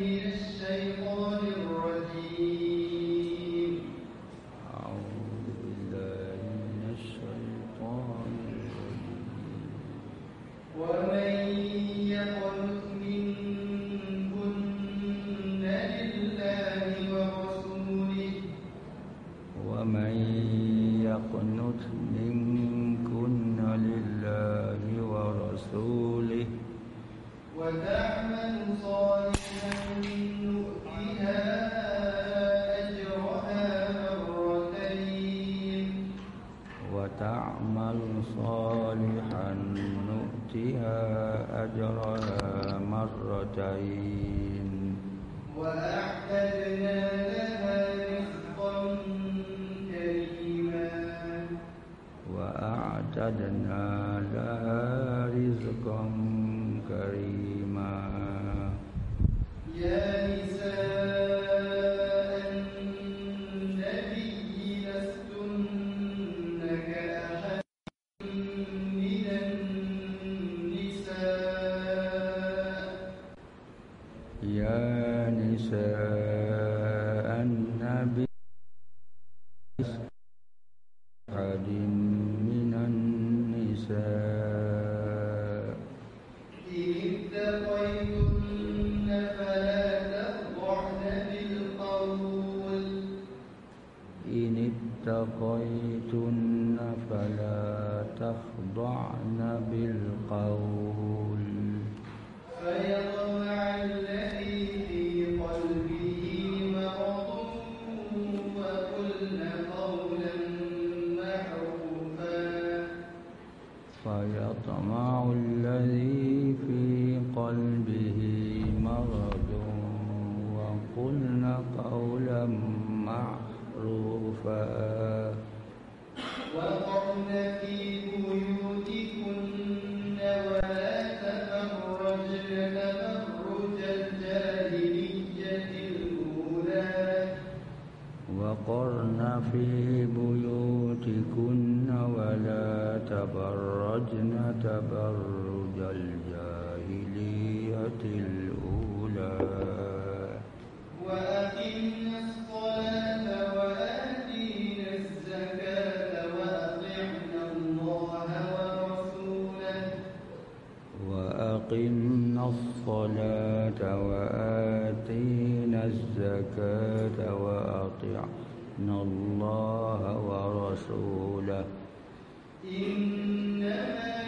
الشيطان الرجيم. تعمل صالحا نؤتها أجرها مرتين. وأعتدنا لها رزقا كريما. وأعتدنا لها الزكاة وأطعن الله ورسوله. إنما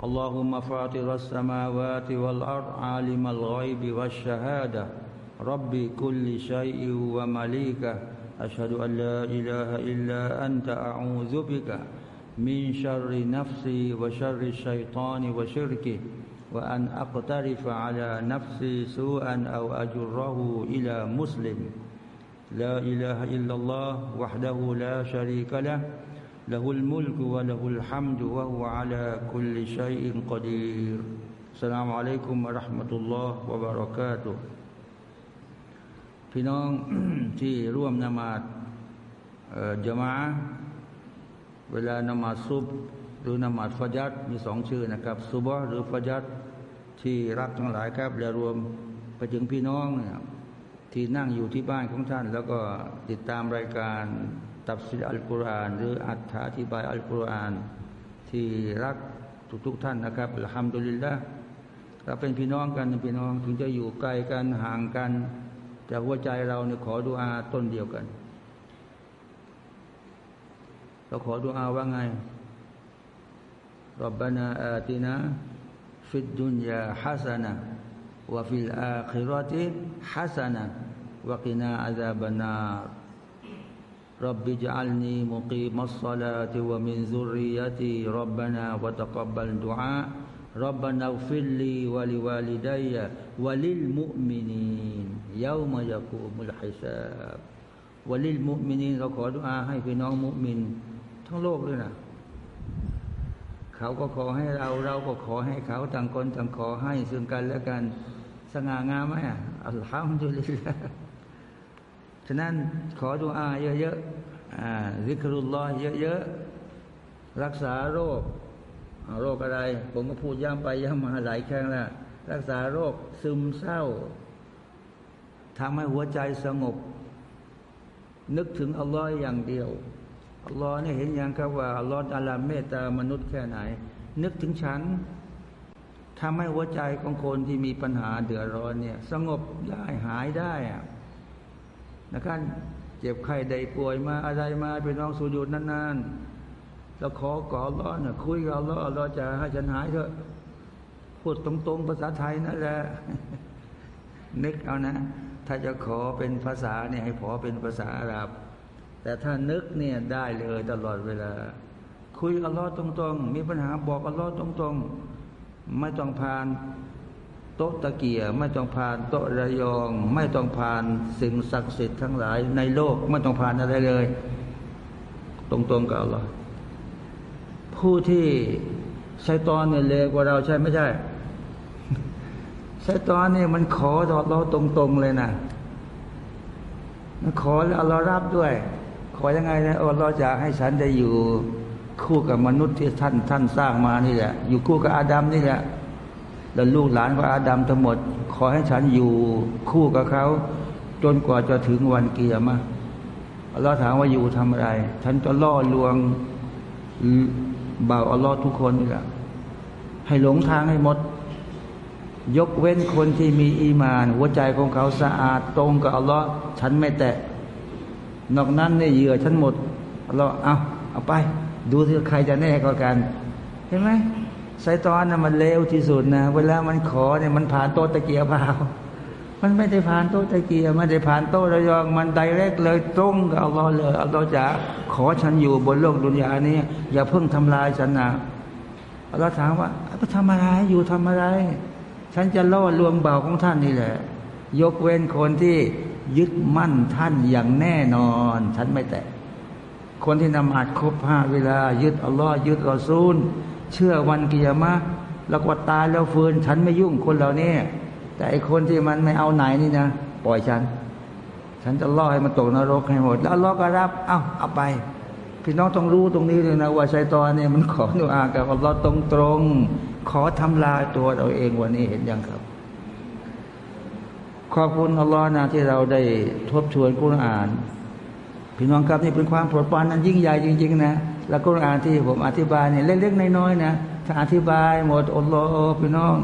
اللهم فاطر السماوات والأرض عالم الغيب والشهادة. ربي كل شيء ومليكه. أشهد أن لا إله إلا أنت أعوذ بك من شر نفسي وشر الشيطان وشركه وأن أقترف على نفسي سوءا أو أجره إلى مسلم. لا إله إلا الله وحده لا شريك له. له الملك وله الحمد وهو على كل شيء قدير السلام عليكم ورحمة الله وبركاته พี่น้องที่ร่วมนมาดจมาเวลานมาซุบหรือนมาดฟจัดมีสองชื่อนะครับซุบหรือฟจัดที่รักทั้งหลายครับและรวมไปถึงพี่น้องเนี่ยที่นั่งอยู่ที่บ้านของท่าน แล้วก็ติดตามรายการ ตับสิลอัลกุรอาน หรืออัตถาธิบายอัลกุรอาน ที่รักทุกทุกท่านนะครับอัลฮัมดุลิลละเราเป็นพี่น้องกันพี่น้องถึงจะอยู่ไกลกันห่างกัน แต่หัวใจเราเนี่ยขอดุอาต้นเดียวกัน เราขอดุอาว่าไงรับบานาอาตินะฟิดดุนยาฮัสนะวะฟิลอาคิรอติฮัสนะวกินาอาซาบนา رب اجعلني مقيم الصلاة ومن ذريتي ربنا وتقبل دعاء ربنا اغفر لي ولوالدي وللمؤمنين يوم يقوم الحساب وللمؤمنين เราขอดุอาให้พี่น้องมุมินทั้งโลกเลยนะเขาก็ขอให้เรา เราก็ขอให้เขาต่างคนต่างขอให้ซึ่งกันและกัน สง่างามไหมอ่ะอัลฮัมดุลิลละ ฉะนั้นขอดุอาเยอะๆอ่าซิกรุลลอฮ์เยอะๆ รักษาโรค โรคอะไร ผมก็พูดย้ำไปย้ำมาหลายครั้งแล้ว รักษาโรคซึมเศร้าทำให้หัวใจสงบ นึกถึงอัลลอฮ์อย่างเดียวอัลลอฮ์เนี่ยเห็นอย่างครับว่าอัลลอฮ์อาลาเมตตามนุษย์แค่ไหน นึกถึงฉันทำให้หัวใจของคนที่มีปัญหาเดือดร้อนเนี่ย สงบได้หายได้อะ นะครับ เจ็บไข้ใดป่วยมาอะไรมาไปน้องสูญยุดนานๆเราขอก่อร้อนเนี่ยคุยกับอัลลอฮ์อัลลอฮ์จะให้ฉันหายเถอะพูดตรงๆภาษาไทยนั่นแหละนึกเอานะ ถ้าจะขอเป็นภาษาเนี่ยให้ขอเป็นภาษาอาหรับ แต่ถ้านึกเนี่ยได้เลยตลอดเวลา คุยอัลลอฮ์ตรงๆ มีปัญหาบอกอัลลอฮ์ตรงๆ ไม่ต้องผ่าน โต๊ะตะเกียไม่ต้องผ่านโต๊ะระยอง ไม่ต้องผ่านสิ่งศักดิ์สิทธิ์ทั้งหลาย ในโลกไม่ต้องผ่านอะไรเลย ตรงๆกับอัลลอฮ์ผู้ที่ใช้ตอนเนี่ยเลวกว่าเราใช่ไม่ใช่ใช้ตอนเนี่ยมันขอต่อเราตรงๆเลยนะมันขอแล้วอัลลอฮ์รับด้วย ขอยังไงนะอัลลอฮ์จะให้ฉันได้อยู่คู่กับมนุษย์ที่ท่านท่านสร้างมานี่แหละอยู่คู่กับอาดัมนี่แหละ แล้วลูกหลานของอาดัมทั้งหมด ขอให้ฉันอยู่คู่กับเขา จนกว่าจะถึงวันเกียรมาอัลลอฮ์ถามว่าอยู่ทำอะไร ฉันจะล่อลวงบ่าวอัลลอฮ์ทุกคนนี่แหละให้หลงทางให้หมด ยกเว้นคนที่มีอีมาน หัวใจของเขาสะอาดตรงกับอัลลอฮ์ฉันไม่แตะ นอกนั้นเนี่ยเหยื่อฉันหมดเราเอาเอาไป ดูที่ใครจะแน่กว่ากัน เห็นไหม ไซตอนน่ะมันเลวที่สุดนะเวลามันขอเนี่ยมันผ่านโต๊ะตะเกียบเปล่ามันไม่ได้ผ่านโต๊ะตะเกียบไม่ได้ผ่านโต๊ะระยองมันไดเรกเลยตรงกับอัลลอฮ์เลยอัลลอฮ์จะขอฉันอยู่บนโลกดุนยานี้อย่าเพิ่งทำลายฉันนะอัลลอฮ์ถามว่าไปทำอะไรอยู่ทำอะไร ฉันจะล่อลวงเบาของท่านนี่แหละ ยกเว้นคนที่ยึดมั่นท่านอย่างแน่นอน ฉันไม่แตะคนที่นมาดครบห้าเวลา ยึดอัลลอฮ์ยึดรอซูล เชื่อวันกิยามะแล้วก็ตายแล้วฟื้นฉันไม่ยุ่งคนเหล่านี้แต่ไอคนที่มันไม่เอาไหนนี่นะปล่อยฉัน ฉันจะล่อให้มันตกนรกให้หมด แล้วล่อก็รับ เอ้าเอาไปพี่น้องต้องรู้ตรงนี้เลยนะว่าชัยตอนเนี่ยมันขอดุอากับอัลลอฮ์ตรงตรงขอทำลายตัวเราเองวันนี้เห็นยังครับ ขอบคุณอัลลอฮ์นะที่เราได้ทบทวนกุรอาน พี่น้องครับนี่เป็นความโปรดปรานนั้นยิ่งใหญ่จริง ๆ นะ แล้วกุรอานที่ผมอธิบายเนี่ยเล็กๆน้อยๆนะถ้าอธิบายหมดอัลลอฮ์พี่น้อง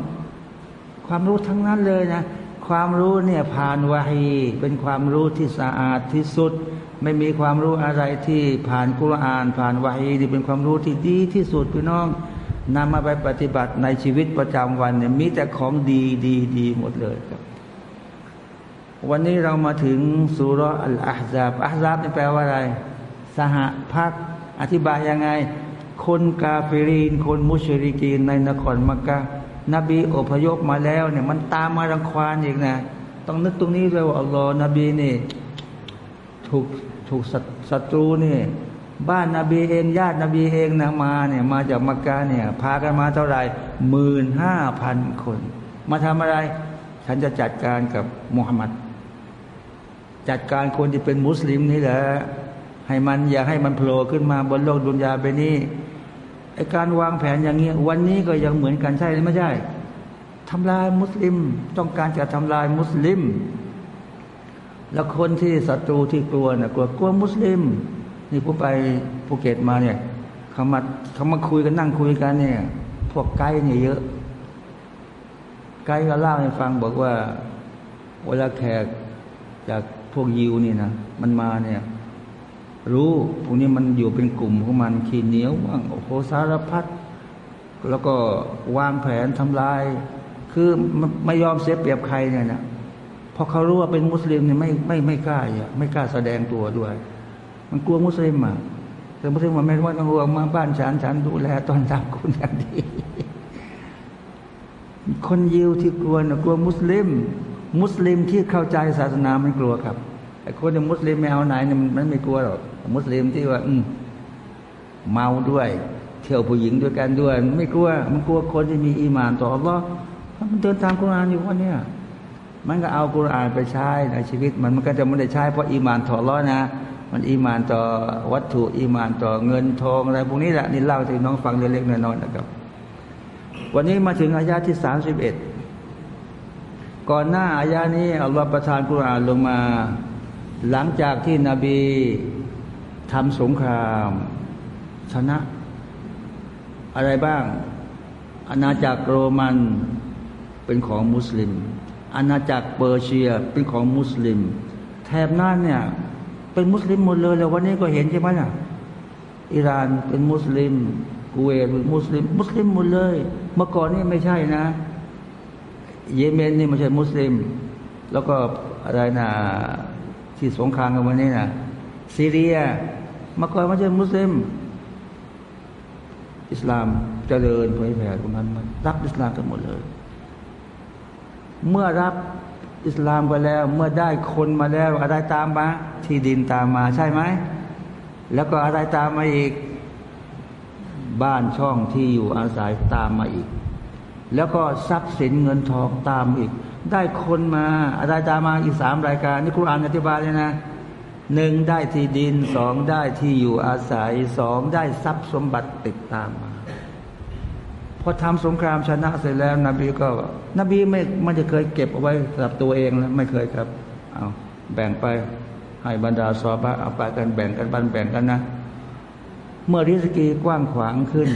ความรู้ทั้งนั้นเลยนะ ความรู้เนี่ยผ่านวาฮีเป็นความรู้ที่สะอาดที่สุด ไม่มีความรู้อะไรที่ผ่านกุรอาน ผ่านวาฮีนี่เป็นความรู้ที่ดีที่สุดพี่น้องนำมาไปปฏิบัติในชีวิตประจำวันเนี่ยมีแต่ของดีดีดีหมดเลยครับ วันนี้เรามาถึงสุรอัลอาฮซาบอาฮซาบนี่แปลว่าอะไร สหพัก อธิบายยังไง คนกาเฟรีน คนมุชริกีนในนครมักกะนบีอพยพมาแล้วเนี่ยมันตามมารังควานอีกนะ ต้องนึกตรงนี้เลยว่าอัลลอฮ์นบีนี่ ถูกถูกศัตรูนี่ บ้านนาบีเองญาตินบีเองนะมาเนี่ยมาจากมักกะเนี่ย พากันมาเท่าไหร่หมื่นห้าพันคน มาทำอะไร ฉันจะจัดการกับมุฮัมมัดจัดการคนที่เป็นมุสลิมนี่แหละ ให้มันอย่าให้มันโผล่ขึ้นมาบนโลกดุนยาไปนี้ไอการวางแผนอย่างนี้ยวันนี้ก็ยังเหมือนกันใช่หรือไม่ใช่ทำลายมุสลิม ต้องการจะทำลายมุสลิม แล้วคนที่ศัตรูที่กลัวนะกลัวกลัวมุสลิม นี่ผมไปภูเก็ตมาเนี่ยเขามาเขามาคุยกันนั่งคุยกันเนี่ย พวกไกด์เนี่ยเยอะไกด์ก็เล่าให้ฟังบอกว่าเวลาแขกจากพวกยิวนี่นะมันมาเนี่ย รู้พวกนี้มันอยู่เป็นกลุ่มของมันขี้เหนียวว่างโอ้โหสารพัดแล้วก็วางแผนทำลาย คือไม่ยอมเสียเปรียบใครเนี่ยนะพอเขารู้ว่าเป็นมุสลิมเนี่ยไม่ไม่ไม่กล้าอะไม่กล้าแสดงตัวด้วย มันกลัวมุสลิมอะแต่มุสลิมมันไม่ว่าต้องห่วงมาบ้านฉันฉันดูแลตอนรับคุณอย่างดี คนยิวที่กลัวนะกลัวมุสลิม มุสลิมที่เข้าใจศาสนาไม่กลัวครับไอ้คนที่มุสลิมไม่เอาไหนเนี่ยมันไม่กลัวหรอก มุสลิมที่ว่าอืเมาด้วย เที่ยวผู้หญิงด้วยกันด้วย ไม่กลัว มันกลัวคนที่มีอีมานต่ออัลลอฮ์มันเดินตามกุรอานอยู่วันนี้มันก็เอากุรอานไปใช้ในชีวิต มันมันก็จะไม่ได้ใช้เพราะอีมานต่ออัลลอฮ์นะ มันอีมานต่อวัตถุอีมานต่อเงินทองอะไรพวกนี้แหละนี่เล่าให้น้องฟังเล็กๆน้อยๆนะครับ วันนี้มาถึงอายาที่สามสิบเอ็ดก่อนหน้าอายานี้อัลลอฮ์ประทานกุรอานลงมา หลังจากที่นบี ทำสงคราม ชนะ อะไรบ้าง อาณาจักรโรมันเป็นของมุสลิม อาณาจักรเปอร์เซียเป็นของมุสลิม แถบนั้นเนี่ย เป็นมุสลิมหมดเลยแล้ววันนี้ก็เห็นใช่ไหมล่ะอิหร่านเป็นมุสลิมกูเวตเป็นมุสลิม มุสลิมหมดเลย เมื่อก่อนนี่ไม่ใช่นะ เยเมนนี่ไม่ใช่มุสลิม แล้วก็อะไรนะที่สงครามกันวันนี้นะซีเรีย มาก่อนไม่ใช่มุสลิม อิสลามเจริญเผยแผ่ตรงนั้นมันรับอิสลามกันหมดเลย เมื่อรับอิสลามไปแล้ว เมื่อได้คนมาแล้วอะไรตามมา ที่ดินตามมาใช่ไหม แล้วก็อะไรตามมาอีก บ้านช่องที่อยู่อาศัยตามมาอีก แล้วก็ทรัพย์สินเงินทองตามอีก ได้คนมาอะไรตามมาอีกสามรายการ นี่ครูอ่านอธิบายเลยนะ หนึ่งได้ที่ดินสองได้ที่อยู่อาศัยสองได้ทรัพย์สมบัติติดตามมาพอทำสงครามชนะเสร็จแล้ว นบีก็นบีไม่ไม่จะเคยเก็บเอาไว้สำหรับตัวเองแล้วไม่เคยครับเอาแบ่งไปให้บรรดาซอบะเอาไปกันแบ่งกันบันแบ่งกันนะ เมื่อริสกีกว้างขวางขึ้น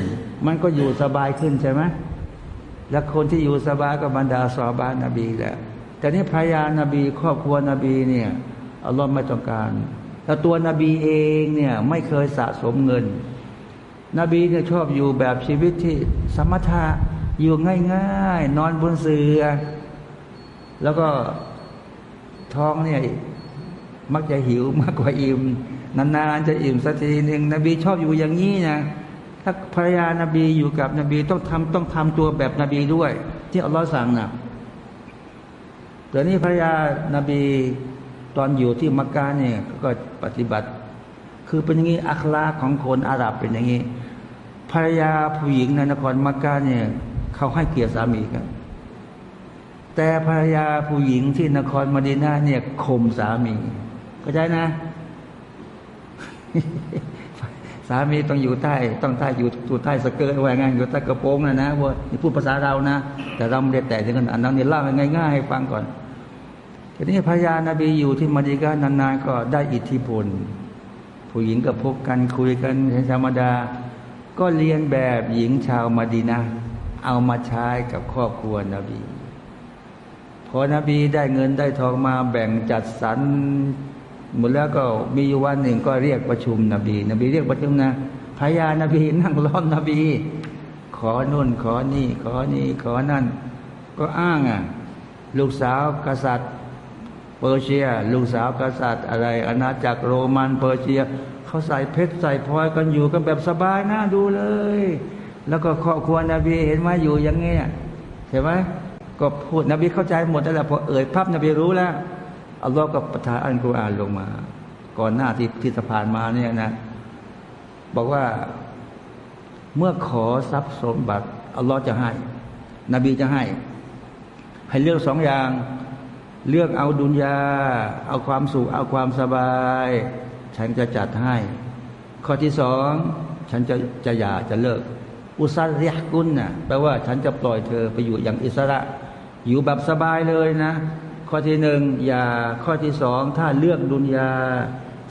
มันก็อยู่สบายขึ้นใช่ไหมและคนที่อยู่สบายก็บรรดาซอบะนบีแหละแต่นี่ภรรยานาบีครอบครัวนบีเนี่ย อัลลอฮ์ไม่ต้องการแต่ตัวนบีเองเนี่ยไม่เคยสะสมเงิน นบีเนี่ยชอบอยู่แบบชีวิตที่สมถะอยู่ง่ายๆ นอนบนเสือ แล้วก็ท้องเนี่ยมักจะหิวมากกว่าอิ่มนานๆจะอิ่มสักทีหนึ่งนบีชอบอยู่อย่างนี้นะถ้าภรรยานบีอยู่กับนบีต้องทำต้องทำตัวแบบนบีด้วย ที่อัลลอฮ์สั่งนะแต่นี่ภรรยานบี ตอนอยู่ที่มักกะเนี่ยก็ปฏิบัติ คือเป็นอย่างนี้อัคลาของคนอาหรับเป็นอย่างนี้ภรรยาผู้หญิงในนครมักกะเนี่ยเขาให้เกียรติสามีกัน แต่ภรรยาผู้หญิงที่นครมดีนาเนี่ยข่มสามีเข้าใจนะ สามีต้องอยู่ใต้ต้องใต้อยู่อยู่ใต้สเกิร์ตไว้ไงอยู่ใต้กระโปรงนะนะว่าพูดภาษาเรานะ แต่เราไม่ได้แตะถึงขนาดนั้นนี่เล่าง่ายๆให้ฟังก่อน ทีนี้พญานาบีอยู่ที่มาดิกานานๆก็ได้อิทธิพล ผู้หญิงก็พบกันคุยกันธรรมดา ก็เรียนแบบหญิงชาวมาดีนาเอามาใช้กับครอบครัวนบี พอนบีได้เงินได้ทองมาแบ่งจัดสรรหมดแล้วก็มีวันหนึ่งก็เรียกประชุมนบี นบีเรียกประชุมนะพญานาบีนั่งล้อมนบี ขอนุ่นขอนี่ ขอนี่ขอนั่น ก็อ้างอะ ลูกสาวกษัตริย์ เปอร์เซีย ลูกสาวกษัตริย์อะไร อาณาจักรโรมันเปอร์เซียเขาใส่เพชรใส่พลอยกันอยู่กันแบบสบายน่าดูเลย แล้วก็ครอบครัวนบีเห็นว่าอยู่อย่างเงี้ยเห็นไหมก็พูดนบีเข้าใจหมดแล้วแหละพอเอ่ยพับนบีรู้แล้วอัลลอฮ์ก็ประทานอัลกุรอานลงมา ก่อนหน้าที่ที่สะพานมาเนี่ยนะ บอกว่าเมื่อขอทรัพย์สมบัติอัลลอฮ์จะให้ นบีจะให้ ให้เลือกสองอย่าง เลือกเอาดุนยา เอาความสุข เอาความสบาย ฉันจะจัดให้ ข้อที่สองฉันจะจะหย่าจะเลิก อุซาเรียกุนน่ะแปลว่าฉันจะปล่อยเธอไปอยู่อย่างอิสระ อยู่แบบสบายเลยนะ ข้อที่หนึ่งอย่าข้อที่สองถ้าเลือกดุนยา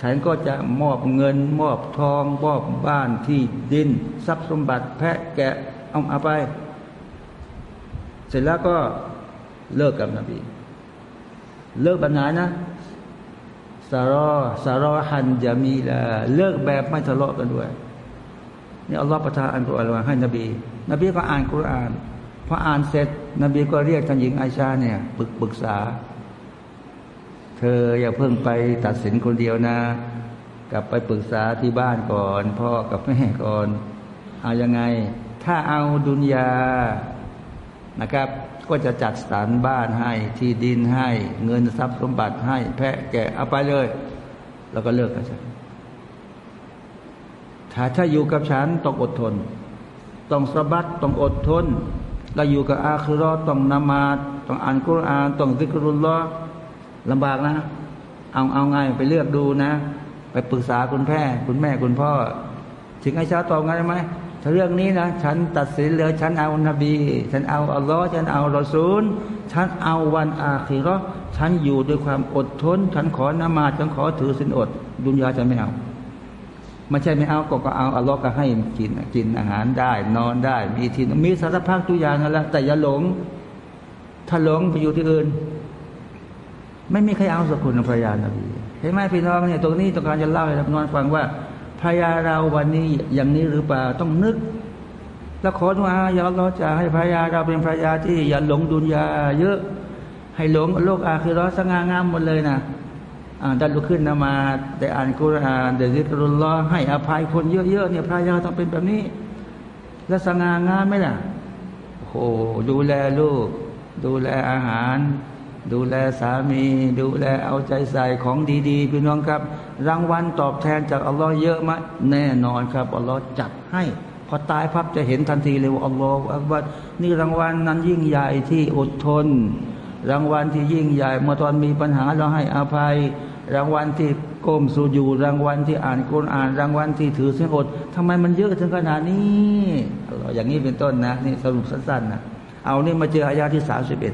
ฉันก็จะมอบเงิน มอบทองมอบบ้านที่ดิน ทรัพย์สมบัติแพะแกะเอาเอาไป เสร็จแล้วก็เลิกกับนบี เลิกแบบไหนนะสารอสารอหันจามีละเลิกแบบไม่ทะเลาะกันด้วยนี่อัลลอฮฺประทานอันกุรอานมาให้นบี นบีก็อ่านกุรอานพออ่านเสร็จ นบีก็เรียกท่านหญิงไอชาเนี่ยปรึกปรึกษา เธออย่าเพิ่งไปตัดสินคนเดียวนะ กลับไปปรึกษาที่บ้านก่อน พ่อกับแม่ก่อน เอายังไง ถ้าเอาดุนยานะครับ ก็จะจัดสรรบ้านให้ที่ดินให้ เงินทรัพย์สมบัติให้ แพะแกะเอาไปเลย แล้วก็เลิกกับฉันถ้าถ้าอยู่กับฉันต้องอดทน ต้องสบัดต้องอดทนเราอยู่กับอาคือรอต้องนมาต้องอ่านกุรอานต้องซิกรุลลอลำบากนะ เอาเอาไงไปเลือกดูนะ ไปปรึกษาคุณแพ่คุณแม่คุณพ่อถึงไอ้ชาตอบไงไหม ถ้าเรื่องนี้นะ ฉันตัดสินเลยฉันเอานบี ฉันเอาอัลลอฮ์ฉันเอารอซูล ฉันเอาวันอาคีรอฉันอยู่ด้วยความอดทน ฉันขอนมาฉันขอถือสินอด ดุนยาฉันไม่เอาไม่ใช่ไม่เอาก็ก็เอาอัลลอฮ์ก็ให้กินกินอาหารได้ นอนได้ มีที่มีสารพัดทุกอย่างนั่นแหละแต่อย่าหลง ถ้าหลงไปอยู่ที่อื่น ไม่มีใครเอาสักคนภรรยานบีเห็นไหมพี่น้องเนี่ยตรงนี้ต้องการจะเล่าให้นอนฟังว่า ภรรยาเราวันนี้อย่างนี้หรือเปล่าต้องนึก แล้วขอว่าอย่าเราจะให้ภรรยาเราเป็นภรรยาที่อย่าหลงดุนยาเยอะ ให้หลงโลกอาคือร้อนสง่างามหมดเลยนะได้ลุกขึ้นนมาได้อ่านกุรอานได้ซิกรุลลอให้อภัยคนเยอะๆเนี่ยพระยาต้องเป็นแบบนี้ แล้วสง่างามไหมล่ะโอ้ดูแลลูก ดูแลอาหาร ดูแลสามี ดูแลเอาใจใส่ของดีๆพี่น้องครับ รางวัลตอบแทนจากอัลลอฮ์เยอะมากแน่นอนครับอัลลอฮ์จัดให้พอตายพับจะเห็นทันทีเลยว่าอัลลอฮ์อักบัดนี่รางวัลนั้นยิ่งใหญ่ที่อดทน รางวัลที่ยิ่งใหญ่เมื่อตอนมีปัญหาเราให้อภัย รางวัลที่ก้มสูญูรางวัลที่อ่านกุรอ่าน รางวัลที่ถือสินอดทำไมมันเยอะถึงขนาดนี้อย่างนี้เป็นต้นนะนี่สรุปสั้นๆนะเอานี่มาเจออายาที่สามสิบเอ็ด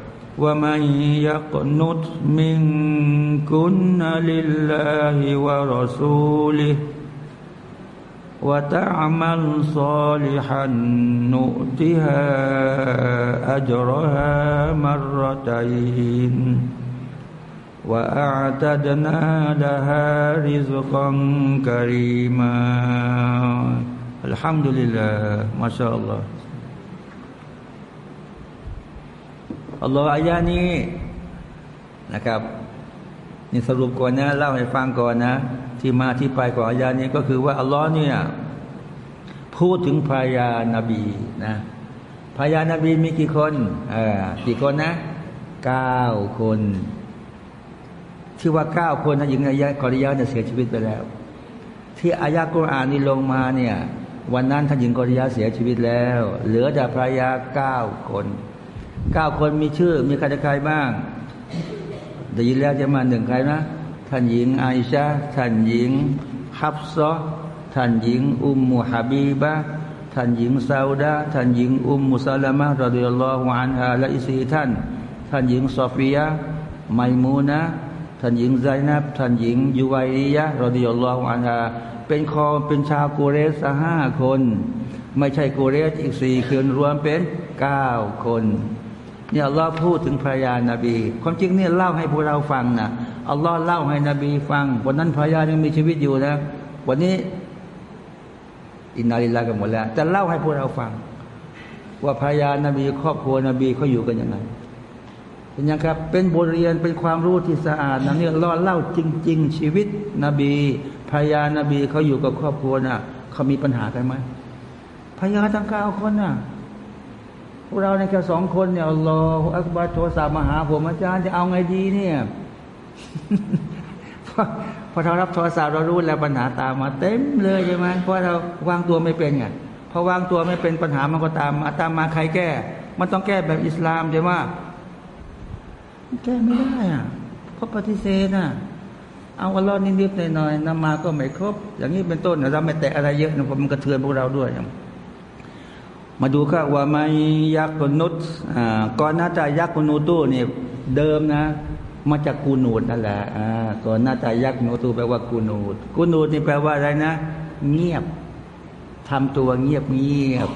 ومن يقنط منكن لله ورسوله وتعمل صالحا نؤتها أجرها مرتين وأعتدنا لها رزقا كريما الحمد لله ما شاء الله. อัลลอฮฺอายานี้นะครับนี่สรุปก่อนนะเล่าให้ฟังก่อนนะ ที่มาที่ไปของอายานี้ก็คือว่าอัลลอฮ์เนี่ยพูดถึงภรรยานาบีนะภรรยานาบีมีกี่คนเออกี่คนนะเก้าคนที่ว่าเก้าคนนะหญิงอายะกอริยาเนี่ยเสียชีวิตไปแล้ว ที่อายะกุรอานนี่ลงมาเนี่ย วันนั้นท่านหญิงกอริยาเสียชีวิตแล้ว เหลือแต่ภรรยาเก้าคน เก้าคนมีชื่อ มีใครใครบ้างได้ยินแล้วจะมาหนึ่งใครนะ ท่านหญิงไอชาท่านหญิงฮับซอท่านหญิงอุมมุฮับีบะท่านหญิงซาอุดาท่านหญิงอุมมุสลามะรดิยัลลอฮุอันฮาและอิสีท่าน ท่านหญิงซอฟียะไมมูนะท่านหญิงไซนับท่านหญิงยูไวรียะรดิยัลลอฮุอันฮาเป็นคอเป็นชาวกูเรสห้าคน ไม่ใช่กูเรสอีกสี่คืนรวมเป็นเก้าคน เนี่ยอัลลอพูดถึงภรรยานาบี ความจริงเนี่ยเล่าให้พวกเราฟังนะอัลลอฮ์เล่าให้นบีฟัง วันนั้นภรรยายังมีชีวิตอยู่นะ วันนี้อินนาลิลลากันหมดแล้วจะเล่าให้พวกเราฟัง ว่าภรรยานาบีครอบครัวนบีเขาอยู่กันยังไงเป็นยังครับ เป็นบทเรียนเป็นความรู้ที่สะอาดนะเนี่ยเล่าเล่าจริง ๆ ชีวิตนบีภรรยานาบีเขาอยู่กับครอบครัวน่ะเขามีปัญหากันไหมภรรยาทั้งเก้าคนน่ะ พวกเราในแค่สองคนเนี่ยอัลลออักบาโทรศัพท์มาหาผมอาจารย์จะเอาไงดีเนี่ยพอเรารับโทรศัพท์เรารู้แล้วปัญหาตามมาเต็มเลยใช่ไหมเพราะเราวางตัวไม่เป็นไงพอวางตัวไม่เป็นปัญหามันก็ตามมาตามมาใครแก้ มันต้องแก้แบบอิสลามใช่ไหมแก้ไม่ได้อะเพราะปฏิเสธน่ะเอาอัลลอฮ์นิดๆหน่อยๆนำมาก็ไม่ครบ อย่างนี้เป็นต้นเราไม่แตะอะไรเยอะนะผมมันกระเทือนพวกเราด้วย มาดูครับว่าไม่ยักษ์นุษก่อนหน้าจะยักษ์นูตูเนี่ยเดิมนะ มาจากกูนูดนั่นแหละก่อนหน้าจะยักษ์นูตูแปลว่ากูนูดกูนูดนี่แปลว่าอะไรนะ เงียบทำตัวเงียบเงียบ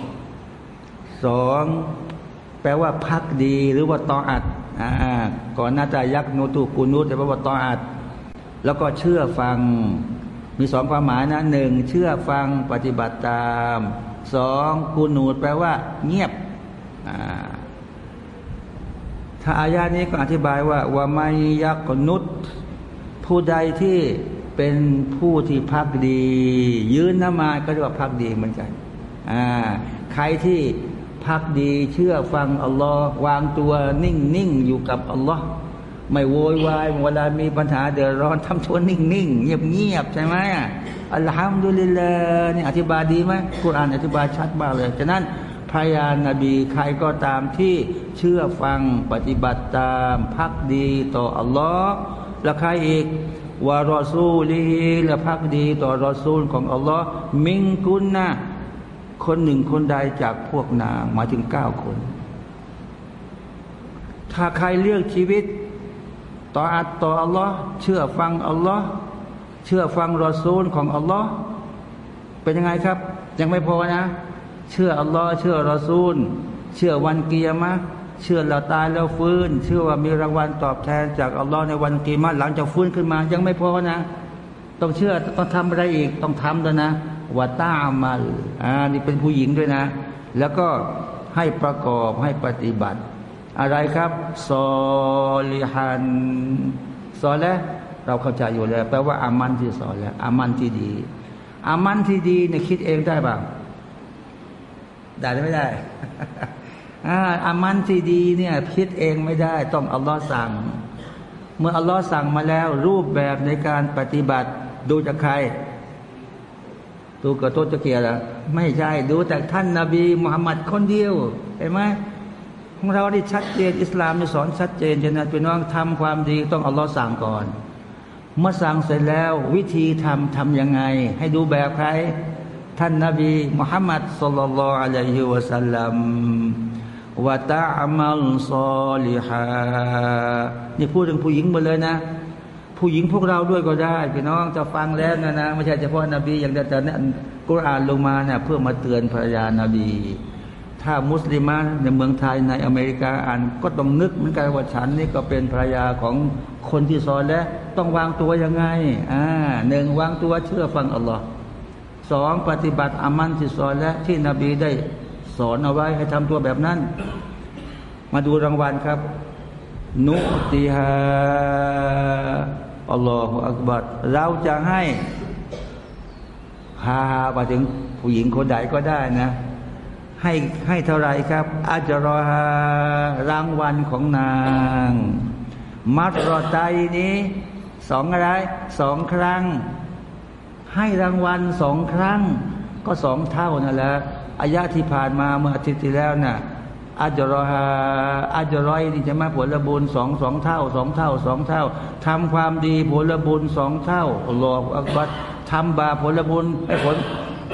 สองแปลว่าพักดีหรือว่าตออัดก่อนหน้าจะยักษ์นูตูกูนูดแปลว่าตออัดแล้วก็เชื่อฟัง มีสองความหมายนะหนึ่งเชื่อฟังปฏิบัติตาม สองกูนูดแปลว่า เงียบถ้าอายานี้ก็อธิบายว่าว่าไม่ยักนุษผู้ใดที่เป็นผู้ที่พักดี ยืนนมาก็เรียกว่าพักดีเหมือนกันใครที่พักดีเชื่อฟังอัลลอฮ์วางตัวนิ่งนิ่งอยู่กับอัลลอฮ์ ไม่โวยวายเวลามีปัญหาเดือดร้อนทำตัวนิ่งนิ่งเงียบเงียบใช่ไหมอัลฮัมดุลิลลาห์นี่อธิบายดีไหมกุรานอธิบายชัดมากเลยฉะนั้นพยานาบีใครก็ตามที่เชื่อฟังปฏิบัติตามพักดีต่ออัลลอฮ์และใครอีกวารอซูลีและพักดีต่อรอซูลของอัลลอฮ์มิงกุนนะคนหนึ่งคนใดจากพวกนางมาถึงเก้าคน ถ้าใครเลือกชีวิต ต่ออัตต่ออัลลอฮ์เชื่อฟังอัลลอฮ์เชื่อฟังรอซูลของอัลลอฮ์เป็นยังไงครับ ยังไม่พอนะ เชื่ออัลลอฮ์เชื่อรอซูล เชื่อวันเกียร์มะเชื่อเราตายแล้วฟื้น เชื่อว่ามีรางวัลตอบแทนจากอัลลอฮ์ในวันกีมะหลังจากฟื้นขึ้นมา ยังไม่พอนะ ต้องเชื่อต้องทำอะไรอีกต้องทำด้วยนะวาตามัลอ่านี่เป็นผู้หญิงด้วยนะ แล้วก็ให้ประกอบให้ปฏิบัติ อะไรครับซอลิฮันซอแล้วเราเข้าใจอยู่แล้วแปลว่าอามันที่สอนแล้วอามันที่ดี อามันที่ดีเนี่ยคิดเองได้บ้างได้ไม่ได้อามันที่ดีเนี่ยคิดเองไม่ได้ ต้องอัลลอฮ์สั่ง เมื่ออัลลอฮ์สั่งมาแล้ว รูปแบบในการปฏิบัติดูจากใครดูกระโตจะเกียร์ไม่ใช่ ดูจากท่านนาบีมุฮัมมัดคนเดียว เห็นไหม ของเราที่ชัดเจนอิสลามมีสอนชัดเจนฉะนั้นพี่น้องทำความดีต้องอัลลอฮ์สั่งก่อน เมื่อสั่งเสร็จแล้ววิธีทำทำยังไง ให้ดูแบบใคร ท่านนาบีมุฮัมมัดสุลลัลอะลัยฮิวะสัลลัมวะตาอัมัลซอลิฮะนี่พูดถึงผู้หญิงหมดเลยนะ ผู้หญิงพวกเราด้วยก็ได้พี่น้องจะฟังแล้วนะนะไม่ใช่เฉพาะนบีอย่างเดียวแต่เนี่ยกุรอานลงมาเนี่ยเพื่อมาเตือนภรรยานาบี ถ้ามุสลิมในเมืองไทยในอเมริกาอ่าน ก็ต้องนึกเหมือนกันว่าฉันนี่ก็เป็นภรรยาของคนที่สอนแล้วต้องวางตัวยังไงอ่าหนึ่งวางตัวเชื่อฟังอัลลอฮ์สองปฏิบัติอามันที่สอนและที่นบีได้สอนเอาไว้ให้ทำตัวแบบนั้น มาดูรางวัลครับ นุติฮาอัลลอฮฺอักบัดเราจะให้ฮาไปถึงผู้หญิงคนใดก็ได้นะ ให้ให้เท่าไรครับอาจรอฮารางวัลของนาง มัดรอใจนี้ สองอะไรสองครั้ง ให้รางวัลสองครั้ง ก็สองเท่านั่นแหละอายะที่ผ่านมาเมื่ออาทิตย์ที่แล้วนะ่ะอาจรอฮาอาจรอยนี่จะมาผลบุญสองสองเท่าสองเท่าสองเท่าทำความดีผลบุญสองเท่าอัลลอฮฺอักบัดทำบาผลบุญไอ้ผล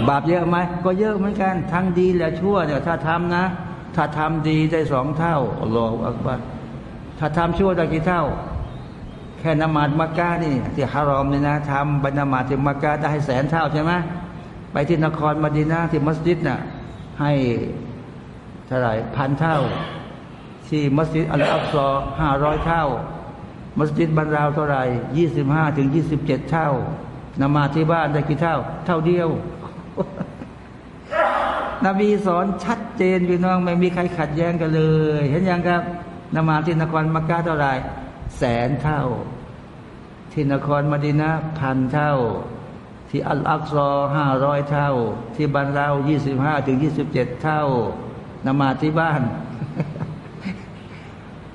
บาปเยอะไหมก็เยอะเหมือนกัน ทั้งดีและชั่วเนี่ยถ้าทำนะ ถ้าทำดีได้สองเท่าอัลลอฮฺอักบัดถ้าทำชั่วได้กี่เท่า แค่นมาดมักกะนี่ที่ฮารอมนี่นะทำบรรนมาดที่มักกะได้ให้แสนเท่าใช่ไหมไปที่นครมดีนาที่มัสยิดน่ะให้เท่าไหร่พันเท่า ที่มัสยิดอัลอักซอห้าร้อยเท่า มัสยิดบรรราวเท่าไหร่ยี่สิบห้าถึงยี่สิบเจ็ดเท่านมาที่บ้านได้กี่เท่า เท่าเดียว นบีสอนชัดเจนพี่น้องไม่มีใครขัดแย้งกันเลย เห็นยังครับนมาที่นครมักกะเท่าไหร่แสนเท่า ที่นครมดีนาพันเท่า ที่อัลอักซอห้าร้อยเท่า ที่บรรรายี่สิบห้าถึงยี่สิบเจ็ดเท่านมาที่บ้าน